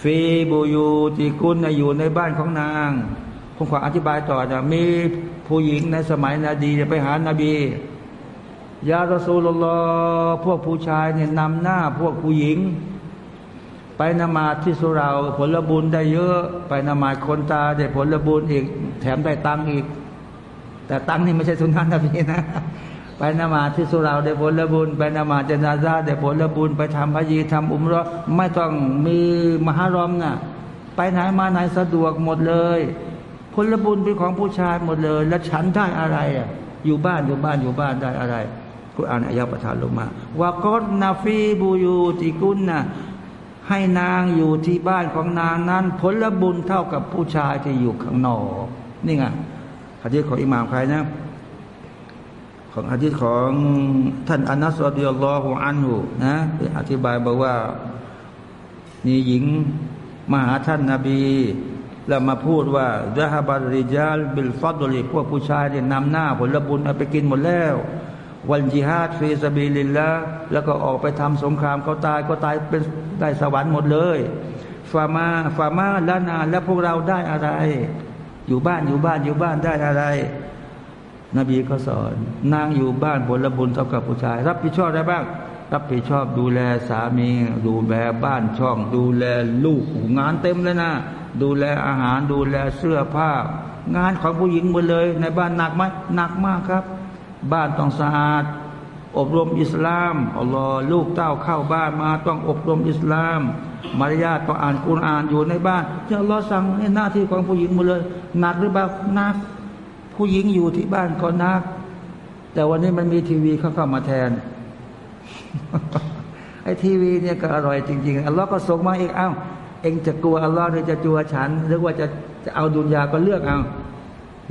ฟีบูยูติกุลอยู่ในบ้านของนางผมขออธิบายต่อนะมีผู้หญิงในสมัยนาดีไปหานาบียารสูลลอพวกผู้ชายเนี่ยนำหน้าพวกผู้หญิง นมาที่สุราผลบุญได้เยอะ ไปนมาคนตาได้ผลบุญอีก แถมได้ตังอีก แต่ตังนี่ไม่ใช่สุนันทพีนะ ไปนมาที่สุราได้ผลบุญ ไปนมาเจนาซาได้ผลบุญ ไปทำพยีทำอุมรอไม่ต้องมีมหารอมนะ่ะไปไหนมาไหนสะดวกหมดเลยผลบุญเป็นของผู้ชายหมดเลย แล้วฉันได้อะไรอะอยู่บ้านอยู่บ้านอยู่บ้านได้อะไรกุรอานอายะประทานลงมาว่ากอดนาฟีบูยูติกุนนะ ให้นางอยู่ที่บ้านของนางนั้น ผลบุญเท่ากับผู้ชายที่อยู่ข้างนอก นี่ไงฮะดีษของอิหม่ามใครนะ ของฮะดีษของท่านอานัสรดิยลลอฮุอันหูนะอธิบายบอกว่านี่หญิงมาหาท่านนาบีแล้วมาพูดว่าดะฮบัลริจาลบิลฟัดลิพวกผู้ชายเนี่ยนำหน้า ผลบุญเอาไปกินหมดแล้ว วันจิฮาดฟีสบีลินละแล้วก็ออกไปทำสงครามเขาตายก็ตายเป็น ได้สวรรค์หมดเลยฟามาฟามาละนาแล้วพวกเราได้อะไร อยู่บ้านอยู่บ้านอยู่บ้านได้อะไร นบีก็สอน นางอยู่บ้านผลบุญเท่ากับผู้ชาย รับผิดชอบได้บ้าง รับผิดชอบดูแลสามี ดูแลบ้านช่อง ดูแลลูกงานเต็มเลยนะ ดูแลอาหารดูแลเสื้อผ้า งานของผู้หญิงหมดเลย ในบ้านหนักไหมหนักมากครับ บ้านต้องสะอาด อบรมอิสลามอัลลอฮ์ลูกเต้าเข้าบ้านมาต้องอบรมอิสลาม มารยาทต้องอ่านกุรอานอยู่ในบ้านที่อัลลอฮ์สั่งนี่หน้าที่ของผู้หญิงหมดเลยหนักหรือเปล่าหนักผู้หญิงอยู่ที่บ้านก็หนัก แต่วันนี้มันมีทีวีเข้าเข้ามาแทนไอ้ทีวีเนี่ยก็อร่อยจริงๆอัลลอฮ์ก็ส่งมาอีกอ้า เองจะกลัวอัลลอฮ์หรือจะจัวฉัน หรือว่าจะจะเอาดุนยาก็เลือกเอา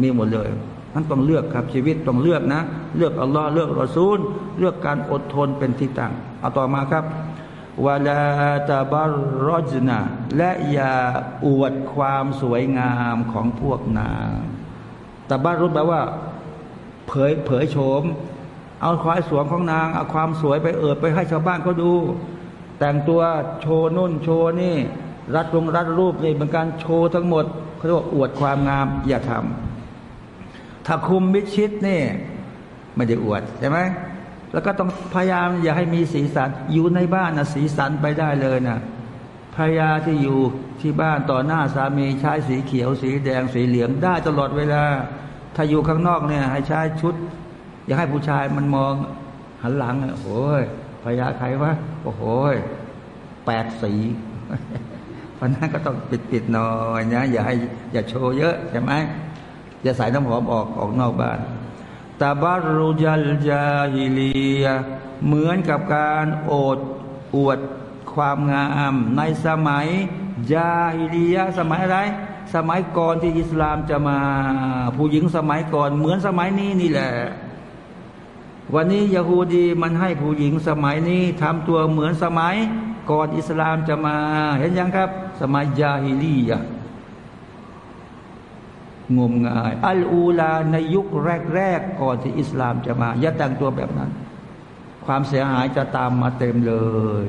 มีหมดเลย มันต้องเลือกครับชีวิตต้องเลือกนะ เลือกอัลลอฮ์เลือกรอซูล เลือกการอดทนเป็นที่ตั้งเอาต่อมาครับวลาตาบารรจนะและอย่าอวดความสวยงามของพวกนางตาบารุษแปลว่า เผยเผยโฉม เอาควายสวงของนางเอาความสวยไปเอิดไปให้ชาวบ้านเขาดู แต่งตัวโชว์นุ่นโชว์นี่ รัดรงรัดรูปนี่เป็นการโชว์ทั้งหมดเขาเรียกว่าอวดความงามอย่าทำ ถ้าคุมมิชิดนี่ไม่ได้อวดใช่ไหมแล้วก็ต้องพยายามอย่าให้มีสีสัน อยู่ในบ้านนะสีสันไปได้เลยนะภรรยาที่อยู่ที่บ้านต่อหน้าสามีใช้สีเขียว สีแดงสีเหลืองได้ตลอดเวลา ถ้าอยู่ข้างนอกเนี่ยให้ใช้ชุด อย่าให้ผู้ชายมันมองหันหลังโอ้ยภรรยาใครวะโอ้โหแปดสีเพราะนั้นก็ต้องปิดปิดหน่อยนะอย่าให้อย่าโชว์เยอะใช่ไหม อย่าใส่น้ำหอมออกออกนอกบ้านตาบารุจัลจาฮิลียเหมือนกับการโอดอวดความงามในสมัยยาฮิลียสมัยอะไร สมัยก่อนที่อิสลามจะมา ผู้หญิงสมัยก่อน เหมือนสมัยนี้นี่แหละ วันนี้ยาฮูดีมันให้ผู้หญิงสมัยนี้ทำตัวเหมือนสมัย ก่อนอิสลามจะมา เห็นยังครับ สมัยยาฮิลีย งมงาย อัลอูลาในยุคแรกๆก่อนที่อิสลามจะมาอย่าแต่งตัวแบบนั้น ความเสียหายจะตามมาเต็มเลย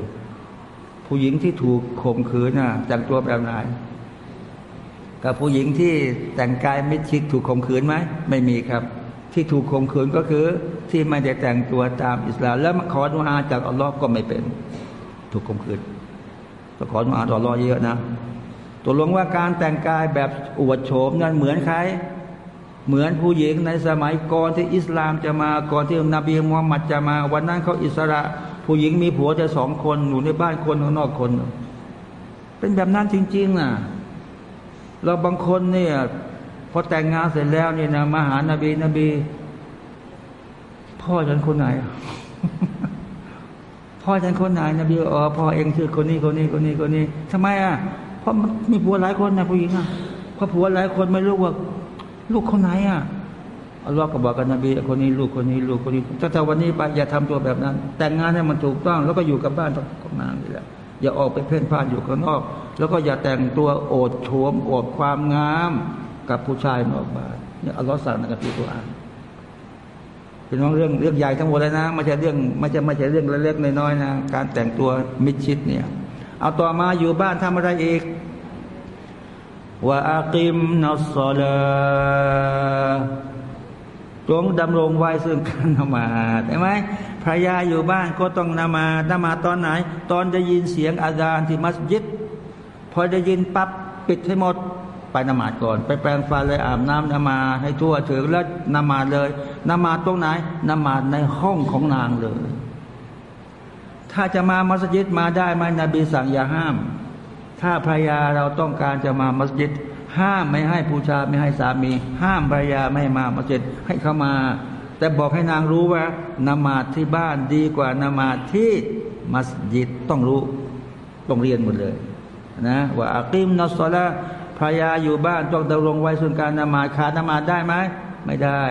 ผู้หญิงที่ถูกข่มขืนน่ะแต่งตัวแบบไหนกับผู้หญิงที่แต่งกายมิดชิดถูกข่มขืนไหมไม่มีครับ ที่ถูกข่มขืนก็คือ ที่ไม่ได้แต่งตัวตามอิสลาม แล้วมาขอดุอาจากอัลลอฮ์ก็ไม่เป็น ถูกข่มขืนก็ขอดุอาต่ออัลลอฮ์เยอะนะ ตกลงว่าการแต่งกายแบบอวดโฉมนั้นเหมือนใคร เหมือนผู้หญิงในสมัยก่อนที่อิสลามจะมาก่อนที่นบีมุฮัมมัดจะมา วันนั้นเขาอิสระ ผู้หญิงมีผัวแต่สองคนอยู่ในบ้านคนข้างนอกคน เป็นแบบนั้นจริงๆนะเราบางคนเนี่ยพอแต่งงานเสร็จแล้วเนี่ยนะมาหานาบีนบี พ่อฉันคนไหน พ่อฉันคนไหนนบีอ๋อพ่อเองชื่อคนนี้คนนี้คนนี้คนนี้ทำไมอะ เพราะมีผัวหลายคนนะผู้หญิงอะเพราะผัวหลายคนไม่รู้ว่า ลูกคนไหนอะอัลลอฮ์ก็บอกกันนบีคนนี้ลูกคนนี้ลูกคนนี้ถ้าแต่วันนี้ไปอย่าทำตัวแบบนั้น แต่งงานให้มันถูกต้อง แล้วก็อยู่กับบ้านต้องนางนี่แหละอย่าออกไปเพ่นพ่านอยู่ข้างนอก แล้วก็อย่าแต่งตัวโอดโฉมโอดความงามกับผู้ชายนอกบ้านเนี่ยอัลลอฮ์สั่งในกัมภีร์ตัวอ่านเป็นเรื่องเรื่องใหญ่ทั้งหมดเลยนะไม่ใช่เรื่องไม่ใช่ไม่ใช่เรื่องเล็กๆน้อยๆนะการแต่งตัวมิดชิดเนี่ย เอาต่อมาอยู่บ้านทำอะไรอีกว่าอากิมนัสซาลาจงดำรงไว้ซึ่งการนมาดใช่ไหมภรรยาอยู่บ้านก็ต้องนมานมาตอนไหน ตอนได้ยินเสียงอาจารย์ที่มัสยิดพอได้ยินปั๊บปิดให้หมดไปนมาดก่อน ไปแปรงฟันเลยอาบน้ำนมาให้ทั่วถึงแล้วนมาดเลยนมาดตรงไหนนมาดในห้องของนางเลย ถ้าจะมามัสยิดมาได้ไหมนบีสั่งอย่าห้าม ถ้าภรรยาเราต้องการจะมามัสยิด ห้ามไม่ให้ผู้ชายไม่ให้สามี ห้ามภรรยาไม่มามัสยิดให้เข้ามา แต่บอกให้นางรู้ว่านมาดที่บ้านดีกว่านมาดที่มัสยิดต้องรู้ต้องเรียนหมดเลยนะว่าอักิมนัสลาภรรยาอยู่บ้านต้องดำรงไว้ส่วนการนมาขาดนมาได้ไหมไม่ได้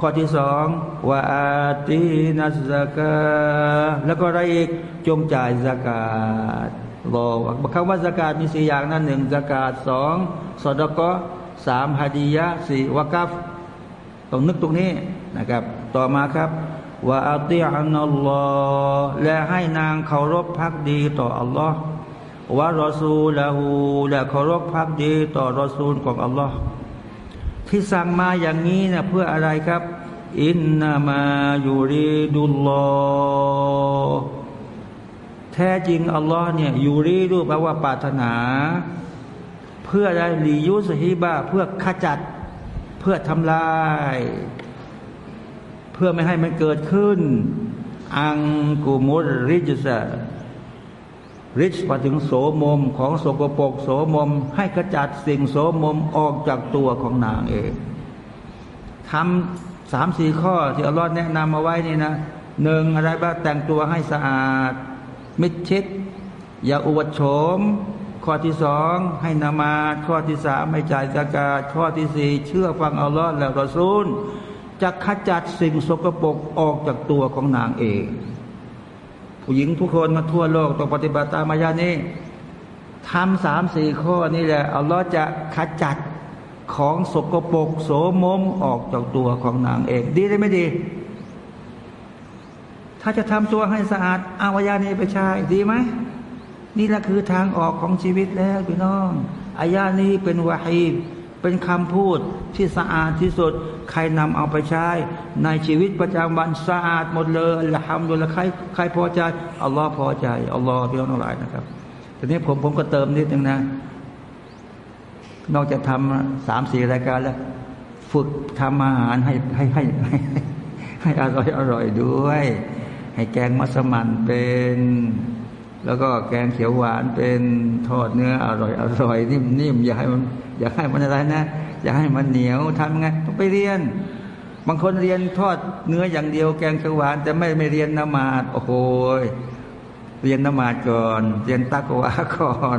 ข้อที่สองว่าอาตีนัสกาแล้วก็อะไรอีกจงจ่ายสกาดรอคำว่าสกาดมีสี่อย่างนั่นหนึ่งสกาดสองสอดก็สามฮาดียะสี่วากัฟต้องนึกตรงนี้นะครับ ต่อมาครับว่าอัติอันอัลลอฮ์และให้นางเคารพพักดีต่ออัลลอฮ์วะรอซูลาหูและเคารพพักดีต่อรอซูลของอัลลอฮ์ ที่สั่งมาอย่างนี้นะเพื่ออะไรครับ อินนามายูริดุลลอแท้จริงอัลลอฮ์เนี่ยยูริดูแปลว่าปรารถนา เพื่ออะไรลียุสฮิบาเพื่อขจัด เพื่อทำลาย เพื่อไม่ให้มันเกิดขึ้น อังกุมุริจสะ ริชมาถึงโสมมของโสกปกโสมม ให้ขจัดสิ่งโสมมออกจากตัวของนางเองทำสามสี่ข้อที่อัลลอฮ์แนะนำมาไว้นี่นะหนึ่งอะไรบ้างแต่งตัวให้สะอาด มิดชิด อย่าอวดโฉม ข้อที่สองให้นามาข้อที่สามให้จ่ายสกาข้อที่สี่เชื่อฟังอัลลอฮ์และรอซูลจะขจัดสิ่งสกปรกออกจากตัวของนางเอง ผู้หญิงทุกคนมาทั่วโลกต้องปฏิบัติตามมายานี้ทำสามสี่ข้อนี่แหละอัลลอฮ์จะขจัดของสกปรกโสมมออกจากตัวของนางเองดีได้ไม่ดี ถ้าจะทำตัวให้สะอาดอาวายานี้ไปใช้ดีไหมนี่แหละคือทางออกของชีวิตแล้วพี่น้องอายานี้เป็นวาฮี เป็นคำพูดที่สะอาดที่สุด ใครนำเอาไปใช้ ในชีวิตประจำวันสะอาดหมดเลยละทำโดยละใครใครพอใจอัลลอฮ์พอใจอัลลอฮ์พี่น้องหลายนะครับทีนี้ผมผมก็เติมนิดนึงนะ นอกจากทำสามสี่รายการแล้ว ฝึกทำอาหารให้ให้ให้ให้อร่อยอร่อยด้วย ให้แกงมัสมั่นเป็น แล้วก็แกงเขียวหวานเป็นทอดเนื้ออร่อยอร่อยนิ่มๆอย่าให้มันอย่าให้มันอะไรนะ อย่าให้มันเหนียวทำไงต้องไปเรียน บางคนเรียนทอดเนื้ออย่างเดียว แกงเขียวหวานแต่ไม่ไม่เรียนนมาดโอ้โหเรียนนมาดก่อน เรียนตักวาก่อน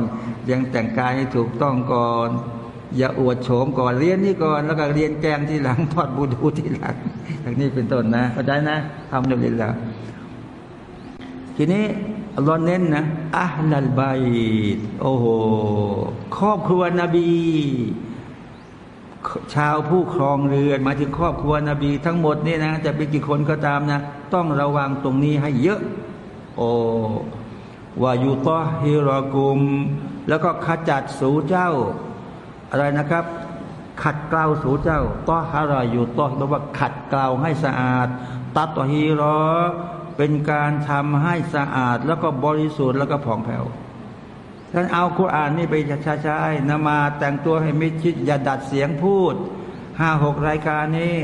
ยังแต่งกายให้ถูกต้องก่อน อย่าอวดโฉมก่อนเรียนนี่ก่อน แล้วก็เรียนแกงที่หลังทอดบูดูที่หลังอย่างนี้เป็นต้นนะเข้าใจนะทำเรียนแล้วทีนี้ อัลลอฮ์เน้นนะอัลลัลบายโอ้โหครอบครัวนบี ชาวผู้ครองเรือนมาถึงครอบครัวนบีทั้งหมดนี่นะจะเป็นกี่คนก็ตามนะ ต้องระวังตรงนี้ให้เยอะ โอ้วายุตอฮิรอกุม แล้วก็ขจัดสูเจ้า อะไรนะครับ ขัดเกลาสูเจ้าตอฮารายุตอแปลว่าขัดเกลาให้สะอาด ตัดตอฮีรอ เป็นการทำให้สะอาดแล้วก็บริสุทธิ์แล้วก็ผ่องแผ้วท่านเอาคุรานนี่ไปช้าๆนมาแต่งตัวให้มิชิดอย่าดัดเสียงพูดห้าหกรายการนี้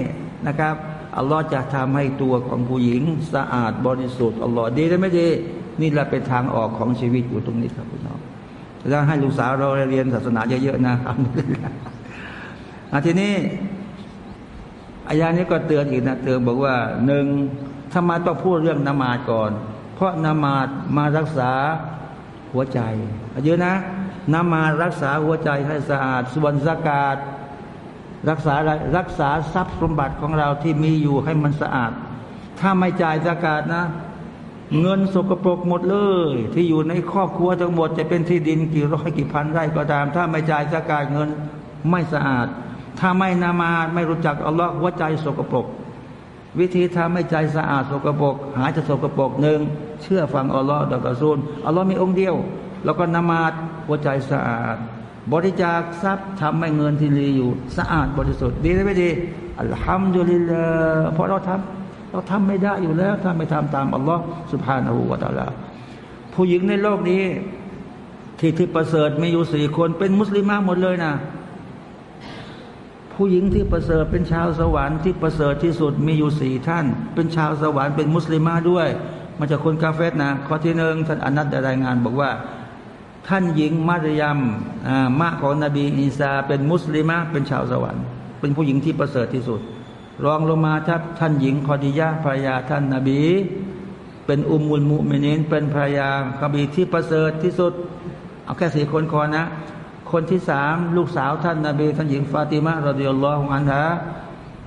นะครับอัลลอฮ์จะทำให้ตัวของผู้หญิงสะอาดบริสุทธิ์อัลลอฮ์ดีได้ไม่ดี นี่แหละเป็นทางออกของชีวิตอยู่ตรงนี้ครับพี่น้องแล้วให้ลูกสาวเราเรียนศาสนาเยอะๆนะครับทีนี้อายานี้ก็เตือนอีกนะเตือนบอกว่าหนึ่ง ทำไมต้องพูดเรื่องนมาดก่อน เพราะนมาดมารักษาหัวใจเยอะนะนมาดรักษาหัวใจให้สะอาด ส่วนสกาดรักษาอะไรรักษาทรัพย์สมบัติของเราที่มีอยู่ให้มันสะอาด ถ้าไม่จ่ายสกาดนะ เงินสกปรกหมดเลย ที่อยู่ในครอบครัวทั้งหมดจะเป็นที่ดินกี่ร้อยกี่พันไร่ก็ตาม ถ้าไม่จ่ายสกาดเงินไม่สะอาด ถ้าไม่นามาไม่รู้จักอัลลอฮ์หัวใจสกปรก วิธีทำให้ใจสะอาดสกปรกหายจากสกปรกหนึ่งเชื่อฟังอัลลอฮ์ดอกระซูลอัลลอฮ์มีองค์เดียว แล้วก็นมาดหัวใจสะอาด บริจาคทรัพย์ทำให้เงินที่รีอยู่ สะอาดบริสุทธิ์ดีหรือไม่ดีอัลฮัมดุลิลลาห์เพราะเราทำเราทำไม่ได้อยู่แล้วถ้าไม่ทำตามอัลลอฮ์สุบฮานาหูวาตาลาผู้หญิงในโลกนี้ ที่ที่ประเสริฐมีอยู่สี่คนเป็นมุสลิมหมดเลยนะ ผู้หญิงที่ประเสริฐเป็นชาวสวรรค์ที่ประเสริฐที่สุดมีอยู่สี่ท่าน เป็นชาวสวรรค์เป็นมุสลิมาด้วย มาจากคนกาเฟสนะข้อที่หนึ่งท่านอนัตรายงานบอกว่า ท่านหญิงมารยมมะของนบีอีสาเป็นมุสลิมะเป็นชาวสวรรค์ เป็นผู้หญิงที่ประเสริฐที่สุด รองลงมาท่านหญิงคอดิยาภรรยาท่านนบี เป็นอุมุลมุเมนินเป็นภรรยาคบีที่ประเสริฐที่สุด เอาแค่สี่คนคอนะ คนที่สามลูกสาวท่านนาบีท่านหญิงฟาติมะรดิยัลลอฮุอันฮะ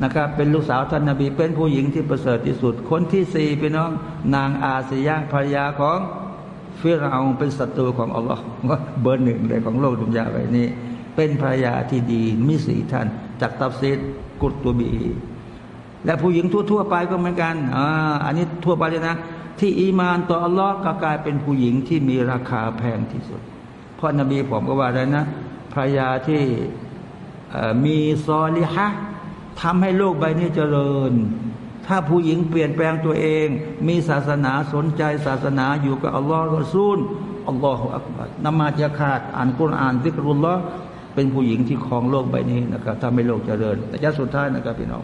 นะครับเป็นลูกสาวท่านนาบี เป็นผู้หญิงที่ประเสริฐที่สุด คนที่สี่พี่น้องนางอาสยาภรรยาของฟิรเอาเป็นศัตรูของอัลลอฮ์เบอร์หนึ่งเลยของโลกดุนยาไปนี้ เป็นภรรยาที่ดีมิสีท่าน จากตับซีดกุตตุบี และผู้หญิงทั่วๆไปก็เหมือนกันอ่าอันนี้ทั่วไปเลยนะ ที่อีมานต่ออัลลอฮ์ก็กลายเป็นผู้หญิงที่มีราคาแพงที่สุด พราะนบีผมก็ว่าแล้วนะภรรยาที่มีซอลิฮะทำให้โลกใบนี้เจริญ ถ้าผู้หญิงเปลี่ยนแปลงตัวเอง มีศาสนาสนใจศาสนาอยู่กับอัลลอฮ์ก็ซูลอัลลอฮฺอักบัรนมาจะขาดอ่านกุรอานทิกรุลลอฮ์เป็นผู้หญิงที่ครองโลกใบนี้นะครับทำให้โลกเจริญแต่ยะสุดท้ายนะครับพี่น้อง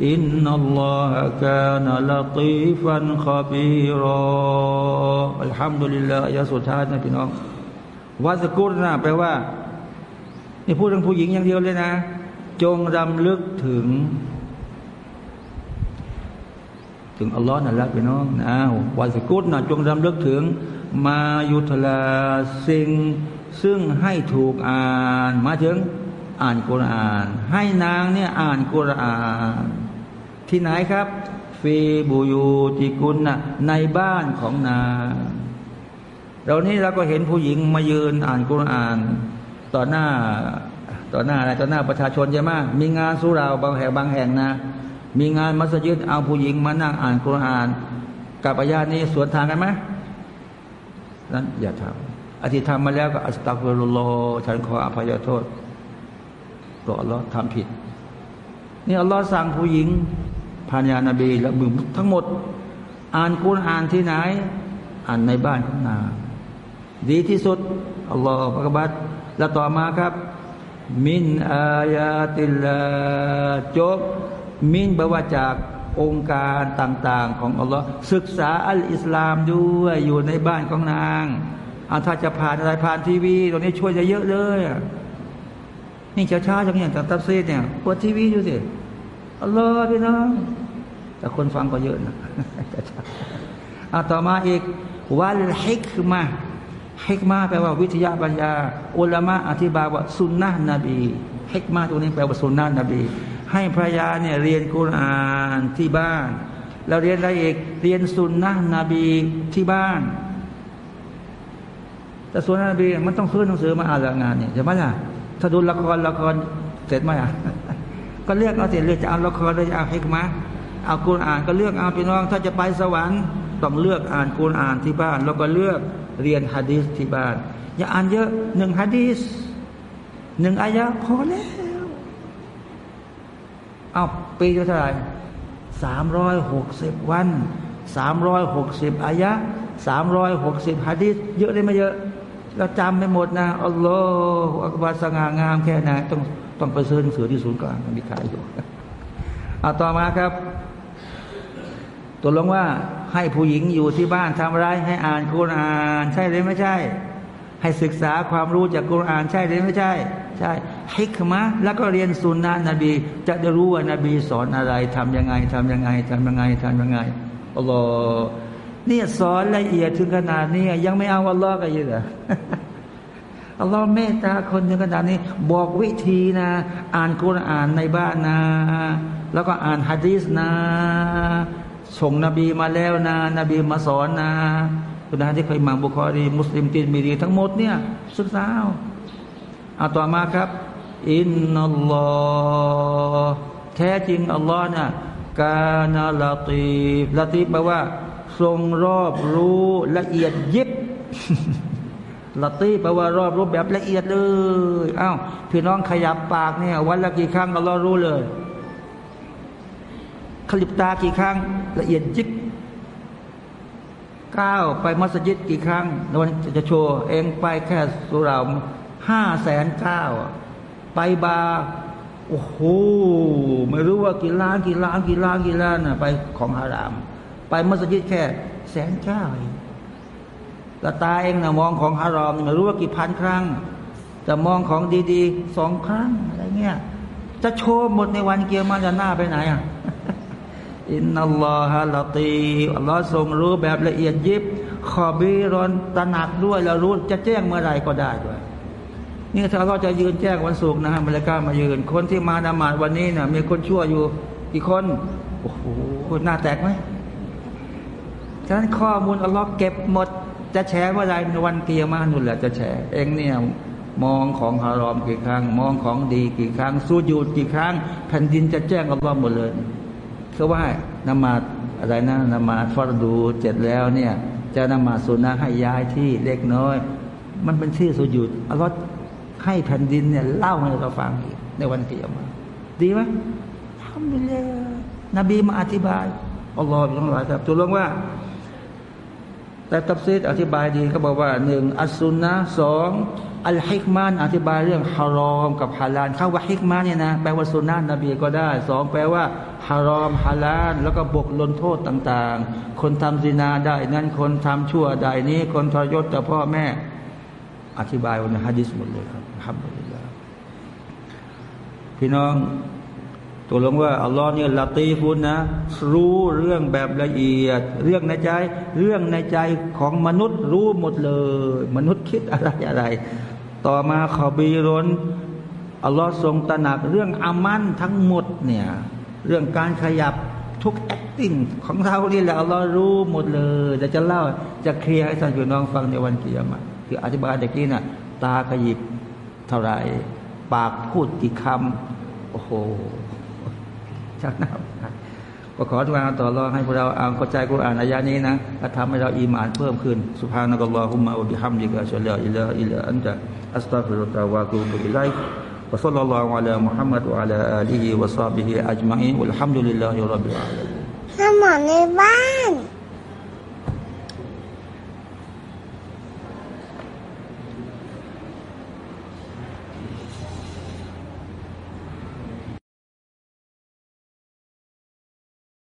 อินนัลลอฮะกานละตีฟันขบีรออัลฮัมดุลิลลาห์ยาสุดท้ายนะพี่น้องวาสกุลนะแปลว่านี่พูดถึงผู้หญิงอย่างเดียวเลยนะ จงรำลึกถึง ถึงอัลลอฮ์นั่นแหละพี่น้องนะวาสกุลนะจงรำลึกถึง มายุทลาสิ่ง ซึ่งให้ถูกอ่าน มาถึงอ่านกุรอาน ให้นางเนี่ยอ่านกุรอาน ที่ไหนครับ ฟีบูยูติกุลนะในบ้านของนางเรานี้เราก็เห็นผู้หญิงมายืนอ่านกุรอาน ต่อหน้าต่อหน้าอะไรต่อหน้าประชาชนใช่ไหมมีงานสุราบางแห่งบางแห่งนะ มีงานมัสยิดเอาผู้หญิงมานั่งอ่านกุรอาน กับอาญานี้สวนทางกันไหมนั้นอย่าทำอธิษฐานมาแล้วก็อัสตักฟิรุลลฉันขออภัยโทษต่ออัลลอฮ์ทำผิด นี่อัลลอฮ์สั่งผู้หญิง พานยานาบีและมึงทั้งหมด อ่านกุรอ่านที่ไหน อ่านในบ้านของนา ดีที่สุดอัลลอฮฺพระบัตและต่อมาครับ มินอายาติลาจบมินแปลว่าจากองค์การต่าง ๆ ของอัลลอฮ์ศึกษาอัลอิสลามด้วยอยู่ในบ้านของนางอาถ้าจะผ่านอะไรผ่านทีวีตรงนี้ช่วยจะเยอะเลยนี่ช้าๆอย่างนี้แต่ตับซีดเนี่ยเปิดทีวีดูสิ อัลลอฮ์พี่น้องแต่คนฟังก็เยอะนะอาต่อมาอีกวัลฮิกมาฮิกมาแปลว่าวิทยาปัญญาอุลามะอธิบายว่าสุนนะนบีฮิกมาตัวนี้แปลว่าสุนนะนบี ให้ภรรยาเนี่ยเรียนกุรอานที่บ้าน เราเรียนอะไรอีกเรียนสุนนะนบีที่บ้าน แต่สุนนะนบีมันต้องซื้อหนังสือมาอ่านงานเนี่ยใช่ไหมล่ะถ้าดูละครละครเสร็จไหมอะ ก็เลือกเอาเสร็จเลยจะเอาละครเลยจะเอาฮิกมาเอากุรอ่านก็เลือกเอาพี่น้องถ้าจะไปสวรรค์ต้องเลือกอ่านกุรอ่านที่บ้าน แล้วก็เลือกเรียนฮะดีสที่บ้าน อย่าอ่านเยอะหนึ่งฮะดีสหนึ่งอายะพอแล้วเอาปีเท่าไหร่สามร้อยหกสิบวันสามร้อยหกสิบอายะสามร้อยหกสิบฮะดีสเยอะได้ไหมเยอะเราจำไม่หมดนะอัลลอฮฺอักบารสง่างามแค่ไหนต้อง ต้องไปซื้อหนังสือที่ศูนย์กลางมีขายอยู่เอาต่อมาครับตัวลงว่าให้ผู้หญิงอยู่ที่บ้านทำอะไรให้อ่านกุรอานใช่หรือไม่ใช่ ให้ศึกษาความรู้จากกุรอานใช่หรือไม่ใช่ ใช่ฮิกมะแล้วก็เรียนสุนนะนบี จะได้รู้ว่านบีสอนอะไรทํำยังไงทํำยังไงทำยังไงทำยังไงอัลลอฮ์เนี่ยสอนละเอียดถึงขนาดนี้ยังไม่เอาอัลลอฮ์กันอยู่เหรอ อัลลอฮ์เมตตาคนถึงขนาดนี้ บอกวิธีนะ อ่านกุรอานในบ้านนะ แล้วก็อ่านฮะดีษนะ ส่งนบีมาแล้วนะ นบีมาสอนนะคุณอาที่เคยมาบุคอรีมุสลิมตินมีดีทั้งหมดเนี่ยศึกษาเอาต่อมาครับ อินนัลลอฮ์แท้จริงอัลลอฮ์เนี่ยกานาลาตีลาตีแปลว่า ทรงรอบรู้ละเอียดยิบ ละตีแปลว่ารอบรู้แบบละเอียดเลยอ้าวพี่น้องขยับปากเนี่ยวันละกี่ครั้งอัลลอรู้เลยขลิบตากี่ครั้ง ละเอียดยิบก้าวไปมัสยิดกี่ครั้งวันจะโชว์เองไปแค่สุราห้าแสนเก้าไปบาโอ้โหไม่รู้ว่ากี่ล้านกี่ล้านกี่ล้านกี่ล้านน่ะไปของฮาราม ไปมัสยิดแค่แสนเก้า แล้ตาเองนะมองของฮารอมไม่รู้ว่ากี่พันครั้ง แต่มองของดีๆสองครั้งอะไรเงี้ยจะโชว์หมดในวันเกียร์มันจะหน้าไปไหนอะอินนัลลอฮะละตีอัลลอฮ์ทรงรู้แบบละเอียดยิบขอบีรอนตระหนักด้วยแล้วรู้จะแจ้งเมื่อไรก็ได้ด้วยนี่ถ้าเราจะยืนแจ้งวันศุกร์นะฮะบรรยากาศมายืน คนที่มานามาดวันนี้เนี่ยมีคนชั่วอยู่กี่คนโอ้โหหน้าแตกไหมฉะนั้นข้อมูลอัลลอฮ์เก็บหมด จะแชร์เมื่อไรในวันเกียร์มานุ่นแหละจะแชร์เองเนี่ยมองของฮารอมกี่ครั้ง มองของดีกี่ครั้ง สู้ยูดกี่ครั้งแผ่นดินจะแจ้งอัลลอฮ์หมดเลยเขาว่านมาอะไรนะนมาฟอรดูเจ็ดแล้วเนี่ยจะนมาสุนัขให้ย้ายที่เล็กน้อย มันเป็นที่สุญูดอัลลอฮ์ให้แผ่นดินเนี่ยเล่าให้เราฟังในวันเกียร์มาดีไหมทำไปเลยนบีมาอธิบายอัลลอฮ์ทั้งหลายครับตัวลงว่า แต่ตับซีดอธิบายดีเขาบอกว่าหนึ่งอัสุนนะสองอัลฮิกมานอธิบายเรื่องฮารอมกับฮาลาลเข้าว่าฮิกมานเนี่ยนะแปลว่าสุนนะนบีก็ได้สองแปลว่าฮารอมฮาลาลแล้วก็บกลนโทษต่างๆ คนทำซินาได้นั้นคนทำชั่วได้นี้ คนทรยศต่อพ่อแม่ อธิบายวันฮะดิษหมดเลยครับครับพี่น้อง ตัวลงว่าอัลลอฮ์เนี่ยละตีฟุนนะ รู้เรื่องแบบละเอียด เรื่องในใจ เรื่องในใจของมนุษย์รู้หมดเลย มนุษย์คิดอะไรอะไร ต่อมาขอบีรนอัลลอฮ์ทรงตระหนักเรื่องอามันทั้งหมดเนี่ยเรื่องการขยับทุกแอคติ้งของเรานี่แหละเรารู้หมดเลยแต่จะเล่าจะเคลียร์ให้ท่านพี่น้องฟังในวันเกียรติคืออธิบายเด็กนี้นะ่ะตาขยิบเท่าไรปากพูดกี่คำโอ้โห ชักน้ำก็ขอทุกการต่อรองให้พวกเราอ่านเข้าใจกุรอานอายานี้นะและทำให้เราอีมานเพิ่มขึ้นสุภาพนักลอฮุมะอุบิฮัมดิกะชัลลออิลลาอิลลาอันตะอัสตัฟิรุตตะวะกูบุบิไล وصلى الله على محمد وعلى آله وصحبه أجمعين والحمد لله رب العالمين สมอนในบ้าน